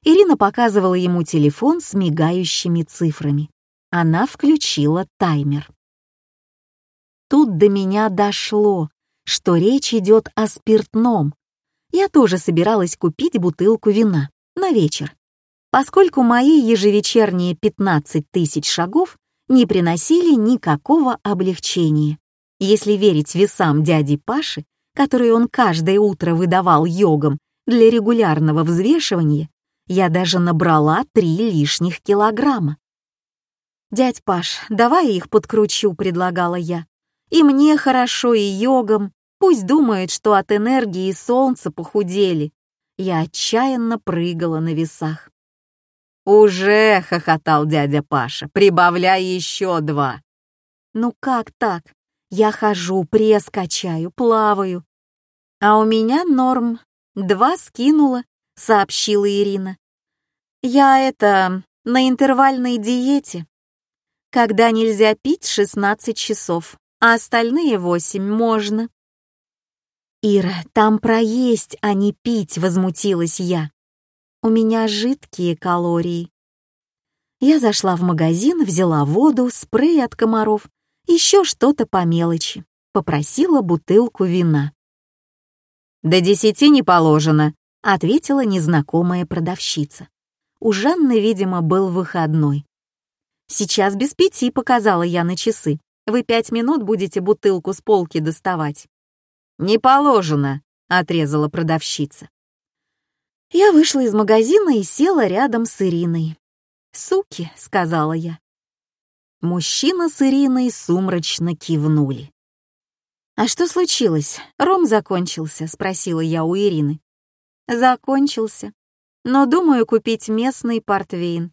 Ирина показывала ему телефон с мигающими цифрами. Она включила таймер. Тут до меня дошло, что речь идет о спиртном. Я тоже собиралась купить бутылку вина на вечер, поскольку мои ежевечерние 15 тысяч шагов не приносили никакого облегчения. Если верить весам дяди Паши, которые он каждое утро выдавал йогам для регулярного взвешивания, я даже набрала три лишних килограмма. «Дядь Паш, давай их подкручу», — предлагала я. «И мне хорошо, и йогам. Пусть думают, что от энергии солнца похудели». Я отчаянно прыгала на весах. «Уже!» — хохотал дядя Паша. «Прибавляй еще два!» «Ну как так? Я хожу, пресс качаю, плаваю». «А у меня норм. Два скинула», — сообщила Ирина. «Я это, на интервальной диете когда нельзя пить 16 часов, а остальные 8 можно. «Ира, там проесть, а не пить», — возмутилась я. «У меня жидкие калории». Я зашла в магазин, взяла воду, спрей от комаров, еще что-то по мелочи, попросила бутылку вина. «До десяти не положено», — ответила незнакомая продавщица. У Жанны, видимо, был выходной. «Сейчас без пяти», — показала я на часы. Вы пять минут будете бутылку с полки доставать». «Не положено», — отрезала продавщица. Я вышла из магазина и села рядом с Ириной. «Суки», — сказала я. Мужчина с Ириной сумрачно кивнули. «А что случилось? Ром закончился?» — спросила я у Ирины. «Закончился. Но думаю купить местный портвейн.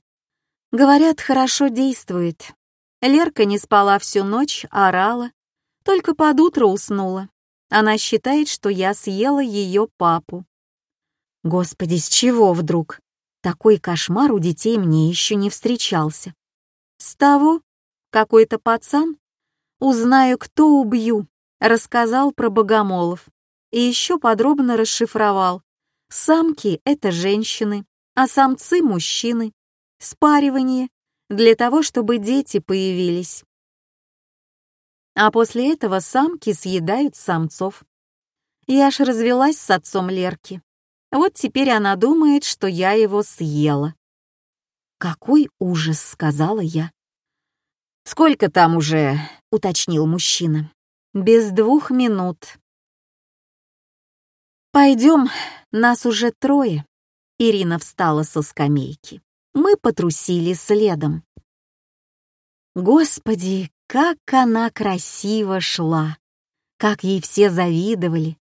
Говорят, хорошо действует. Лерка не спала всю ночь, орала. Только под утро уснула. Она считает, что я съела ее папу. Господи, с чего вдруг? Такой кошмар у детей мне еще не встречался. С того, какой-то пацан, узнаю, кто убью, рассказал про богомолов и еще подробно расшифровал. Самки — это женщины, а самцы — мужчины. Спаривание для того, чтобы дети появились. А после этого самки съедают самцов. Я ж развелась с отцом Лерки. Вот теперь она думает, что я его съела. «Какой ужас!» — сказала я. «Сколько там уже?» — уточнил мужчина. «Без двух минут». «Пойдем, нас уже трое». Ирина встала со скамейки. Мы потрусили следом. Господи, как она красиво шла! Как ей все завидовали!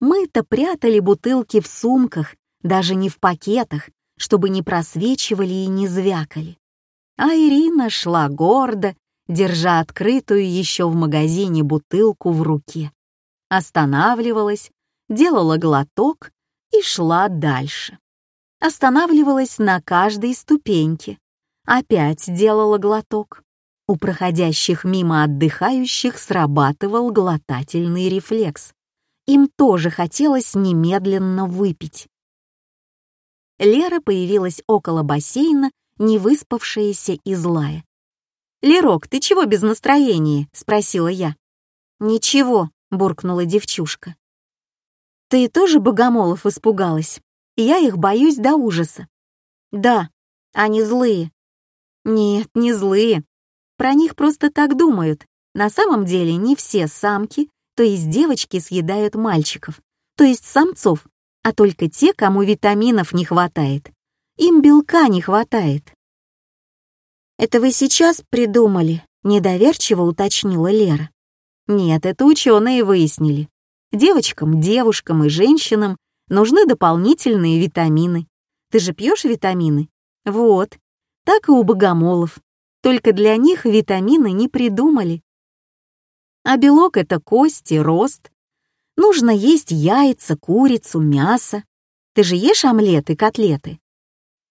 Мы-то прятали бутылки в сумках, даже не в пакетах, чтобы не просвечивали и не звякали. А Ирина шла гордо, держа открытую еще в магазине бутылку в руке. Останавливалась, делала глоток и шла дальше. Останавливалась на каждой ступеньке. Опять делала глоток. У проходящих мимо отдыхающих срабатывал глотательный рефлекс им тоже хотелось немедленно выпить. Лера появилась около бассейна, не выспавшаяся и злая. «Лерок, ты чего без настроения?» — спросила я. «Ничего», — буркнула девчушка. «Ты тоже богомолов испугалась? Я их боюсь до ужаса». «Да, они злые». «Нет, не злые. Про них просто так думают. На самом деле не все самки то есть девочки съедают мальчиков, то есть самцов, а только те, кому витаминов не хватает. Им белка не хватает. «Это вы сейчас придумали?» — недоверчиво уточнила Лера. «Нет, это ученые выяснили. Девочкам, девушкам и женщинам нужны дополнительные витамины. Ты же пьешь витамины? Вот. Так и у богомолов. Только для них витамины не придумали. А белок — это кости, рост. Нужно есть яйца, курицу, мясо. Ты же ешь омлет и котлеты?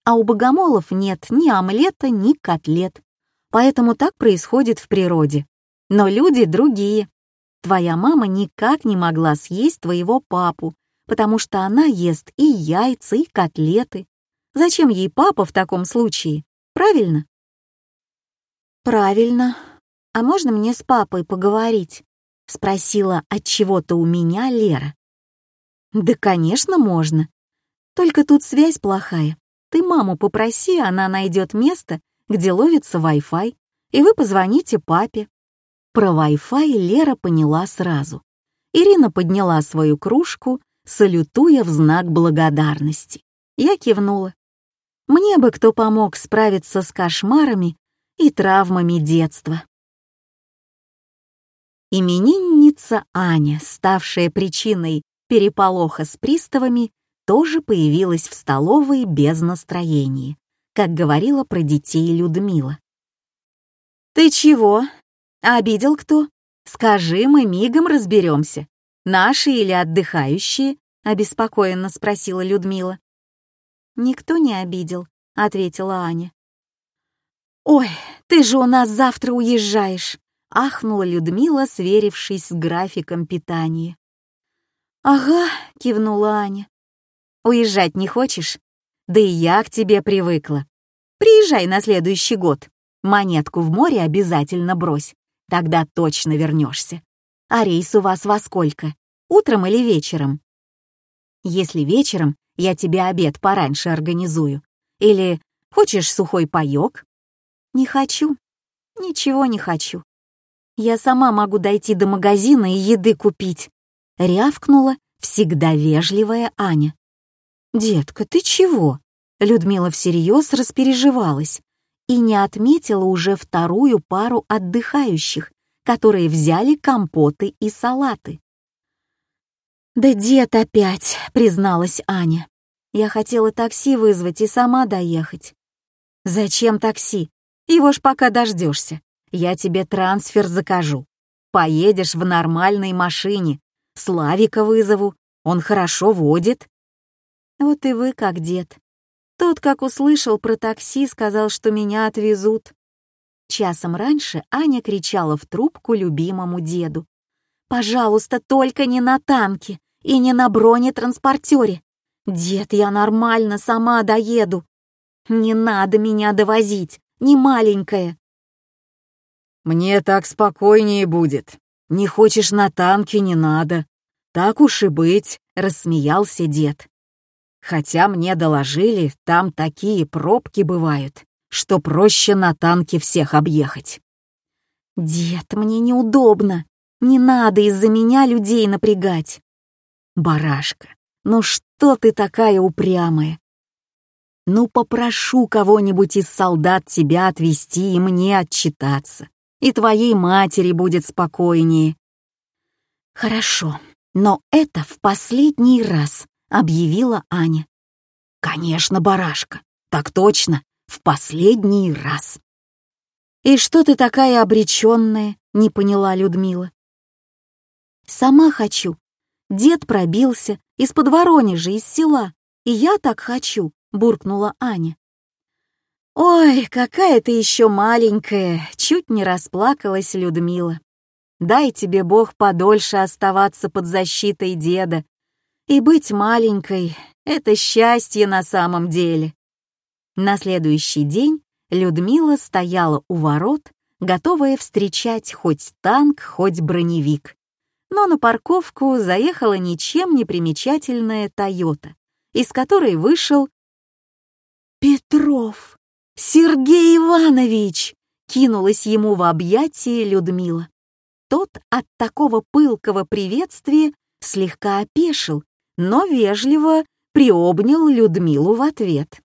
А у богомолов нет ни омлета, ни котлет. Поэтому так происходит в природе. Но люди другие. Твоя мама никак не могла съесть твоего папу, потому что она ест и яйца, и котлеты. Зачем ей папа в таком случае? Правильно? Правильно, «А можно мне с папой поговорить?» — спросила от чего-то у меня Лера. «Да, конечно, можно. Только тут связь плохая. Ты маму попроси, она найдет место, где ловится Wi-Fi, и вы позвоните папе». Про Wi-Fi Лера поняла сразу. Ирина подняла свою кружку, салютуя в знак благодарности. Я кивнула. Мне бы кто помог справиться с кошмарами и травмами детства. Именинница Аня, ставшая причиной переполоха с приставами, тоже появилась в столовой без настроения, как говорила про детей Людмила. «Ты чего? Обидел кто? Скажи, мы мигом разберемся. Наши или отдыхающие?» — обеспокоенно спросила Людмила. «Никто не обидел», — ответила Аня. «Ой, ты же у нас завтра уезжаешь ахнула Людмила, сверившись с графиком питания. «Ага», — кивнула Аня. «Уезжать не хочешь? Да и я к тебе привыкла. Приезжай на следующий год. Монетку в море обязательно брось. Тогда точно вернешься. А рейс у вас во сколько? Утром или вечером? Если вечером, я тебе обед пораньше организую. Или хочешь сухой паёк? Не хочу. Ничего не хочу. Я сама могу дойти до магазина и еды купить. Рявкнула всегда вежливая Аня. «Детка, ты чего?» Людмила всерьез распереживалась и не отметила уже вторую пару отдыхающих, которые взяли компоты и салаты. «Да дед опять», — призналась Аня. «Я хотела такси вызвать и сама доехать». «Зачем такси? Его ж пока дождешься. Я тебе трансфер закажу. Поедешь в нормальной машине. Славика вызову, он хорошо водит». Вот и вы как дед. Тот, как услышал про такси, сказал, что меня отвезут. Часом раньше Аня кричала в трубку любимому деду. «Пожалуйста, только не на танке и не на бронетранспортере. Дед, я нормально сама доеду. Не надо меня довозить, не маленькая». «Мне так спокойнее будет. Не хочешь на танке, не надо. Так уж и быть», — рассмеялся дед. Хотя мне доложили, там такие пробки бывают, что проще на танке всех объехать. «Дед, мне неудобно. Не надо из-за меня людей напрягать». «Барашка, ну что ты такая упрямая? Ну попрошу кого-нибудь из солдат тебя отвезти и мне отчитаться, и твоей матери будет спокойнее». «Хорошо, но это в последний раз», — объявила Аня. «Конечно, барашка, так точно, в последний раз». «И что ты такая обреченная?» — не поняла Людмила. «Сама хочу. Дед пробился из-под Воронежа, из села, и я так хочу», — буркнула Аня. «Ой, какая ты еще маленькая!» — чуть не расплакалась Людмила. «Дай тебе Бог подольше оставаться под защитой деда и быть маленькой — это счастье на самом деле. На следующий день Людмила стояла у ворот, готовая встречать хоть танк, хоть броневик. Но на парковку заехала ничем не примечательная «Тойота», из которой вышел «Петров! Сергей Иванович!» кинулась ему в объятия Людмила. Тот от такого пылкого приветствия слегка опешил но вежливо приобнял Людмилу в ответ.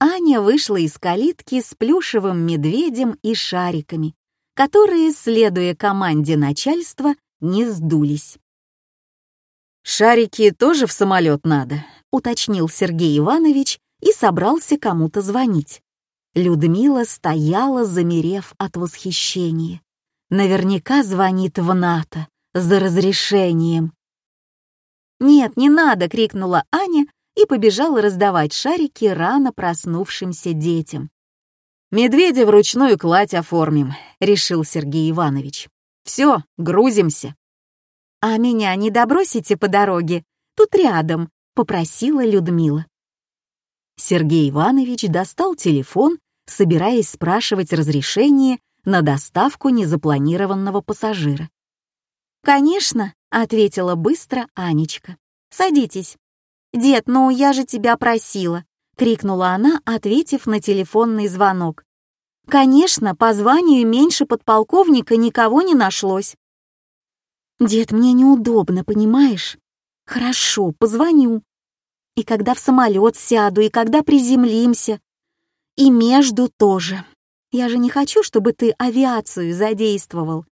Аня вышла из калитки с плюшевым медведем и шариками, которые, следуя команде начальства, не сдулись. «Шарики тоже в самолет надо», — уточнил Сергей Иванович и собрался кому-то звонить. Людмила стояла, замерев от восхищения. Наверняка звонит в НАТО за разрешением. «Нет, не надо!» — крикнула Аня и побежала раздавать шарики рано проснувшимся детям. «Медведя вручную кладь оформим», — решил Сергей Иванович. «Все, грузимся». «А меня не добросите по дороге? Тут рядом», — попросила Людмила. Сергей Иванович достал телефон, собираясь спрашивать разрешение на доставку незапланированного пассажира. «Конечно», — ответила быстро Анечка. «Садитесь». «Дед, ну я же тебя просила», — крикнула она, ответив на телефонный звонок. «Конечно, по званию меньше подполковника никого не нашлось». «Дед, мне неудобно, понимаешь? Хорошо, позвоню. И когда в самолет сяду, и когда приземлимся. И между тоже. Я же не хочу, чтобы ты авиацию задействовал.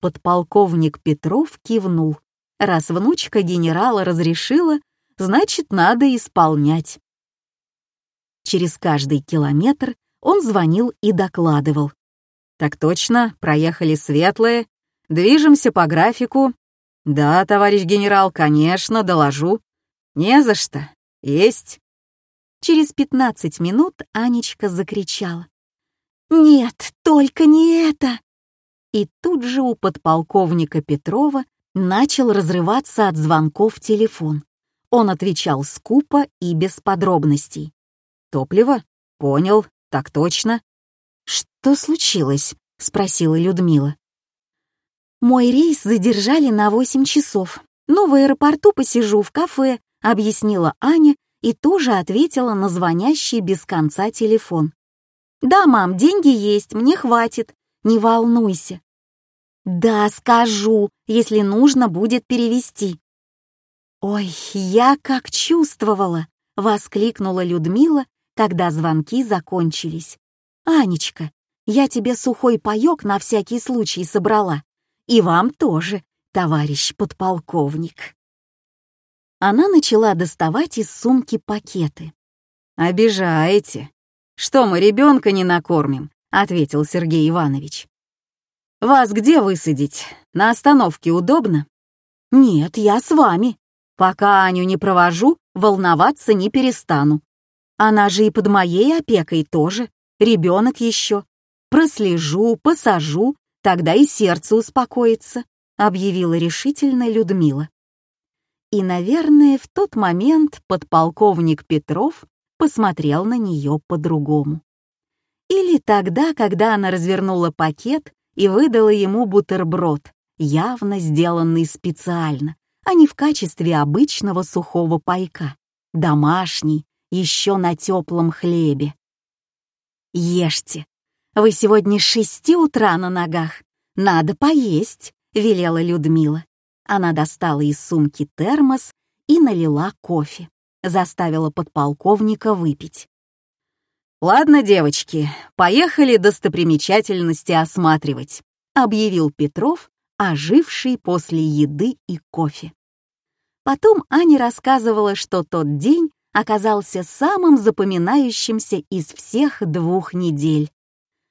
Подполковник Петров кивнул. Раз внучка генерала разрешила, значит, надо исполнять. Через каждый километр он звонил и докладывал. «Так точно, проехали светлые, движемся по графику». «Да, товарищ генерал, конечно, доложу». «Не за что. Есть». Через пятнадцать минут Анечка закричала. «Нет, только не это!» И тут же у подполковника Петрова начал разрываться от звонков телефон. Он отвечал скупо и без подробностей. «Топливо? Понял, так точно». «Что случилось?» — спросила Людмила. «Мой рейс задержали на восемь часов. Но в аэропорту посижу в кафе», — объяснила Аня и тоже ответила на звонящий без конца телефон. «Да, мам, деньги есть, мне хватит. Не волнуйся. Да, скажу, если нужно будет перевести. Ой, я как чувствовала, воскликнула Людмила, когда звонки закончились. Анечка, я тебе сухой паёк на всякий случай собрала. И вам тоже, товарищ подполковник. Она начала доставать из сумки пакеты. «Обижаете. Что мы ребенка не накормим?» — ответил Сергей Иванович. «Вас где высадить? На остановке удобно?» «Нет, я с вами. Пока Аню не провожу, волноваться не перестану. Она же и под моей опекой тоже, ребенок еще. Прослежу, посажу, тогда и сердце успокоится», — объявила решительно Людмила. И, наверное, в тот момент подполковник Петров посмотрел на нее по-другому. Или тогда, когда она развернула пакет и выдала ему бутерброд, явно сделанный специально, а не в качестве обычного сухого пайка, домашний, еще на теплом хлебе. «Ешьте. Вы сегодня с шести утра на ногах. Надо поесть», — велела Людмила. Она достала из сумки термос и налила кофе заставила подполковника выпить. «Ладно, девочки, поехали достопримечательности осматривать», объявил Петров, оживший после еды и кофе. Потом Аня рассказывала, что тот день оказался самым запоминающимся из всех двух недель.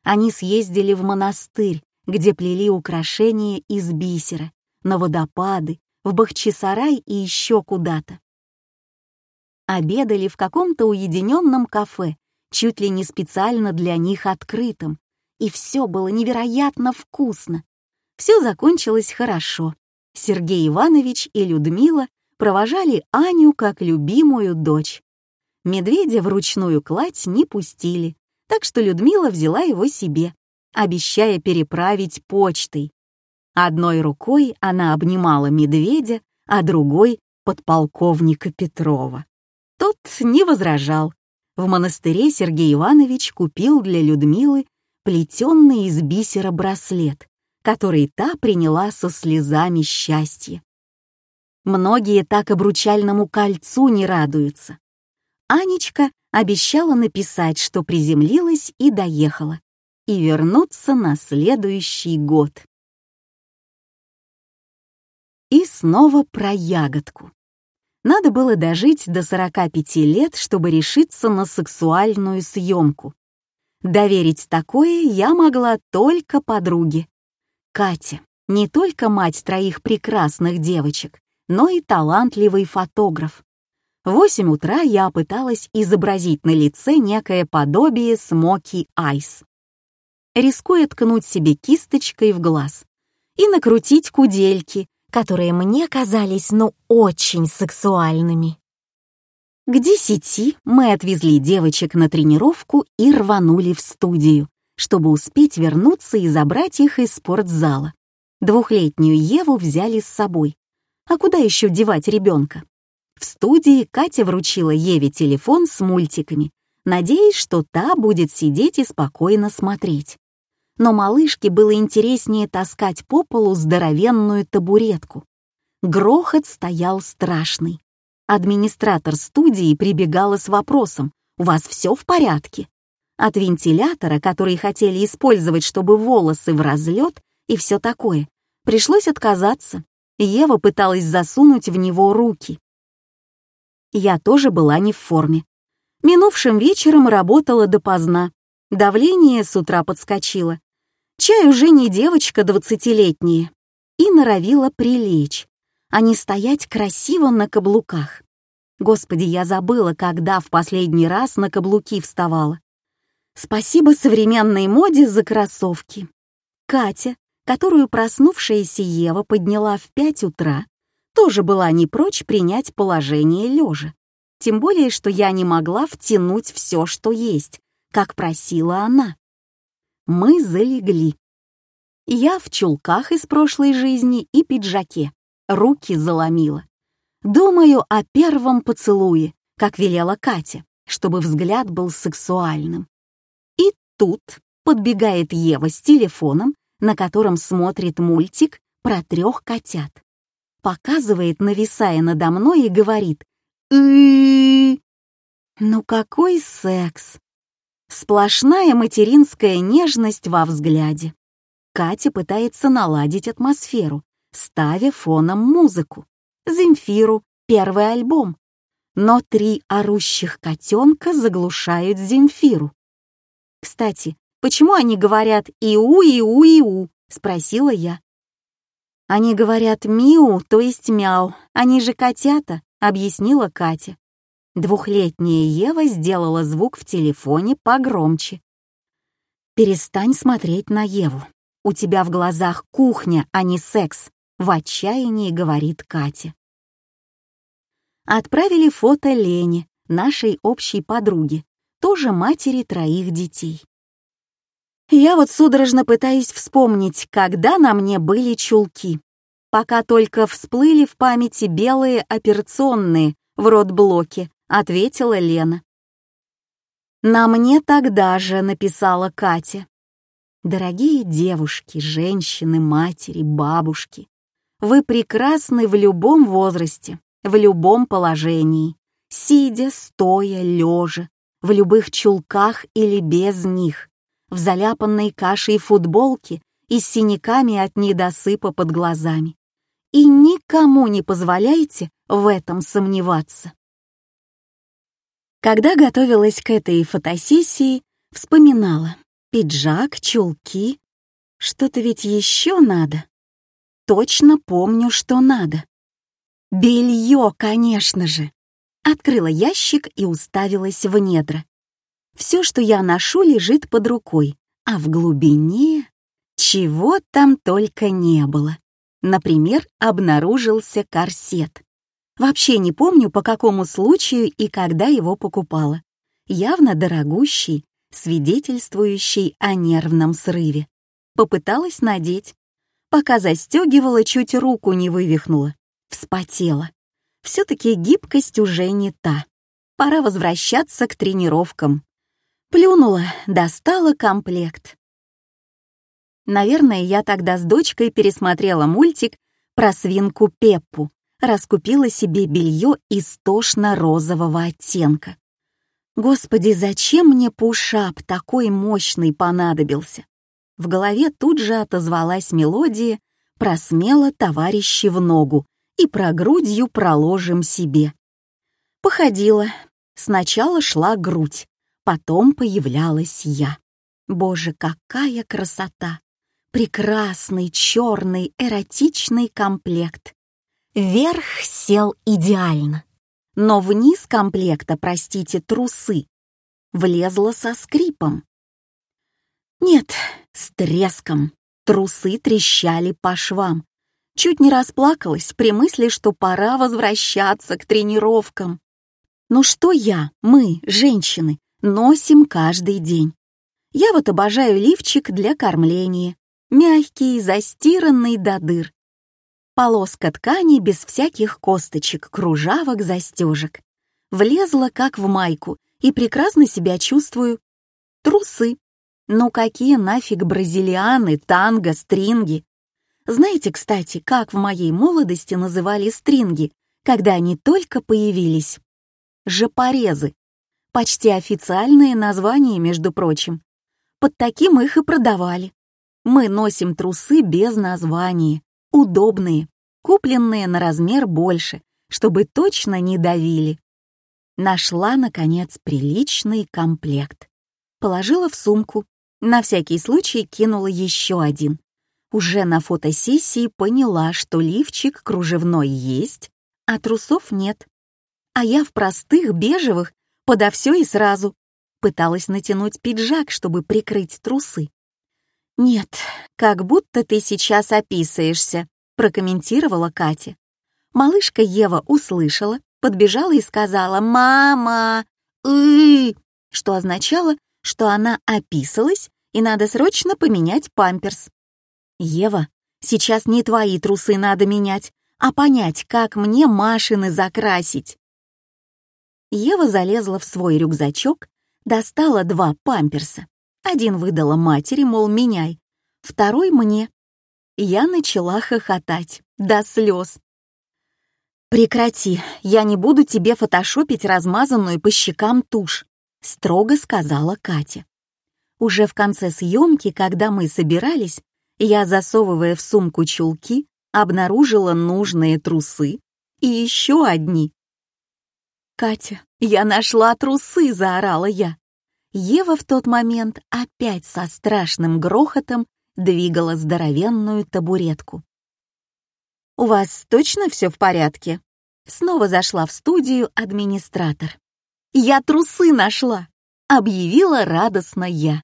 Они съездили в монастырь, где плели украшения из бисера, на водопады, в Бахчисарай и еще куда-то обедали в каком-то уединенном кафе, чуть ли не специально для них открытым, и все было невероятно вкусно. Все закончилось хорошо. Сергей Иванович и Людмила провожали Аню как любимую дочь. Медведя вручную кладь не пустили, так что Людмила взяла его себе, обещая переправить почтой. Одной рукой она обнимала медведя, а другой — подполковника Петрова. Тот не возражал. В монастыре Сергей Иванович купил для Людмилы плетенный из бисера браслет, который та приняла со слезами счастья. Многие так обручальному кольцу не радуются. Анечка обещала написать, что приземлилась и доехала, и вернуться на следующий год. И снова про ягодку. Надо было дожить до 45 лет, чтобы решиться на сексуальную съемку. Доверить такое я могла только подруге. Катя, не только мать троих прекрасных девочек, но и талантливый фотограф. В 8 утра я пыталась изобразить на лице некое подобие смоки айс. Рискуя ткнуть себе кисточкой в глаз и накрутить кудельки, которые мне казались ну очень сексуальными. К десяти мы отвезли девочек на тренировку и рванули в студию, чтобы успеть вернуться и забрать их из спортзала. Двухлетнюю Еву взяли с собой. А куда еще девать ребенка? В студии Катя вручила Еве телефон с мультиками, надеясь, что та будет сидеть и спокойно смотреть но малышке было интереснее таскать по полу здоровенную табуретку. Грохот стоял страшный. Администратор студии прибегала с вопросом «У вас все в порядке?» От вентилятора, который хотели использовать, чтобы волосы в разлет и все такое, пришлось отказаться. Ева пыталась засунуть в него руки. Я тоже была не в форме. Минувшим вечером работала допоздна. Давление с утра подскочило. Чай уже не девочка двадцатилетняя. И норовила прилечь, а не стоять красиво на каблуках. Господи, я забыла, когда в последний раз на каблуки вставала. Спасибо современной моде за кроссовки. Катя, которую проснувшаяся Ева подняла в пять утра, тоже была не прочь принять положение лежа. Тем более, что я не могла втянуть все, что есть, как просила она мы залегли. Я в чулках из прошлой жизни и пиджаке, руки заломила. Думаю о первом поцелуе, как велела Катя, чтобы взгляд был сексуальным. И тут подбегает Ева с телефоном, на котором смотрит мультик про трех котят. Показывает, нависая надо мной, и говорит «Ы-ы-ы». Ну какой секс! Сплошная материнская нежность во взгляде. Катя пытается наладить атмосферу, ставя фоном музыку. Земфиру, первый альбом. Но три орущих котенка заглушают Земфиру. Кстати, почему они говорят «иу, иу, иу»? — спросила я. «Они говорят «миу», то есть «мяу», они же котята», — объяснила Катя. Двухлетняя Ева сделала звук в телефоне погромче. «Перестань смотреть на Еву. У тебя в глазах кухня, а не секс», — в отчаянии говорит Катя. Отправили фото Лене, нашей общей подруге, тоже матери троих детей. Я вот судорожно пытаюсь вспомнить, когда на мне были чулки. Пока только всплыли в памяти белые операционные в родблоке, ответила Лена. «На мне тогда же», — написала Катя. «Дорогие девушки, женщины, матери, бабушки, вы прекрасны в любом возрасте, в любом положении, сидя, стоя, лежа, в любых чулках или без них, в заляпанной кашей футболке и с синяками от недосыпа под глазами. И никому не позволяйте в этом сомневаться. Когда готовилась к этой фотосессии, вспоминала пиджак, чулки. Что-то ведь еще надо. Точно помню, что надо. Белье, конечно же. Открыла ящик и уставилась в недра. Все, что я ношу, лежит под рукой, а в глубине чего там только не было. Например, обнаружился корсет. Вообще не помню, по какому случаю и когда его покупала. Явно дорогущий, свидетельствующий о нервном срыве. Попыталась надеть. Пока застегивала, чуть руку не вывихнула. Вспотела. Все-таки гибкость уже не та. Пора возвращаться к тренировкам. Плюнула, достала комплект. Наверное, я тогда с дочкой пересмотрела мультик про свинку Пеппу раскупила себе белье истошно-розового оттенка. Господи, зачем мне пушап такой мощный понадобился? В голове тут же отозвалась мелодия про смело товарищи в ногу и про грудью проложим себе. Походила. Сначала шла грудь, потом появлялась я. Боже, какая красота! Прекрасный черный эротичный комплект. Верх сел идеально, но вниз комплекта, простите, трусы, влезла со скрипом. Нет, с треском. Трусы трещали по швам. Чуть не расплакалась при мысли, что пора возвращаться к тренировкам. Ну что я, мы, женщины, носим каждый день? Я вот обожаю лифчик для кормления. Мягкий, застиранный до дыр полоска ткани без всяких косточек, кружавок, застежек. Влезла как в майку и прекрасно себя чувствую. Трусы. Ну какие нафиг бразилианы, танго, стринги? Знаете, кстати, как в моей молодости называли стринги, когда они только появились? Жопорезы. Почти официальное название, между прочим. Под таким их и продавали. Мы носим трусы без названия удобные, купленные на размер больше, чтобы точно не давили. Нашла, наконец, приличный комплект. Положила в сумку, на всякий случай кинула еще один. Уже на фотосессии поняла, что лифчик кружевной есть, а трусов нет. А я в простых бежевых, подо все и сразу. Пыталась натянуть пиджак, чтобы прикрыть трусы. «Нет, как будто ты сейчас описываешься», — прокомментировала Катя. Малышка Ева услышала, подбежала и сказала «Мама! ы что означало, что она описалась и надо срочно поменять памперс. «Ева, сейчас не твои трусы надо менять, а понять, как мне Машины закрасить». Ева залезла в свой рюкзачок, достала два памперса один выдала матери, мол, меняй. второй мне. Я начала хохотать, до слез. «Прекрати, я не буду тебе фотошопить размазанную по щекам тушь», — строго сказала Катя. Уже в конце съемки, когда мы собирались, я, засовывая в сумку чулки, обнаружила нужные трусы и еще одни. «Катя, я нашла трусы!» — заорала я. Ева в тот момент опять со страшным грохотом двигала здоровенную табуретку. «У вас точно все в порядке?» Снова зашла в студию администратор. «Я трусы нашла!» — объявила радостно я.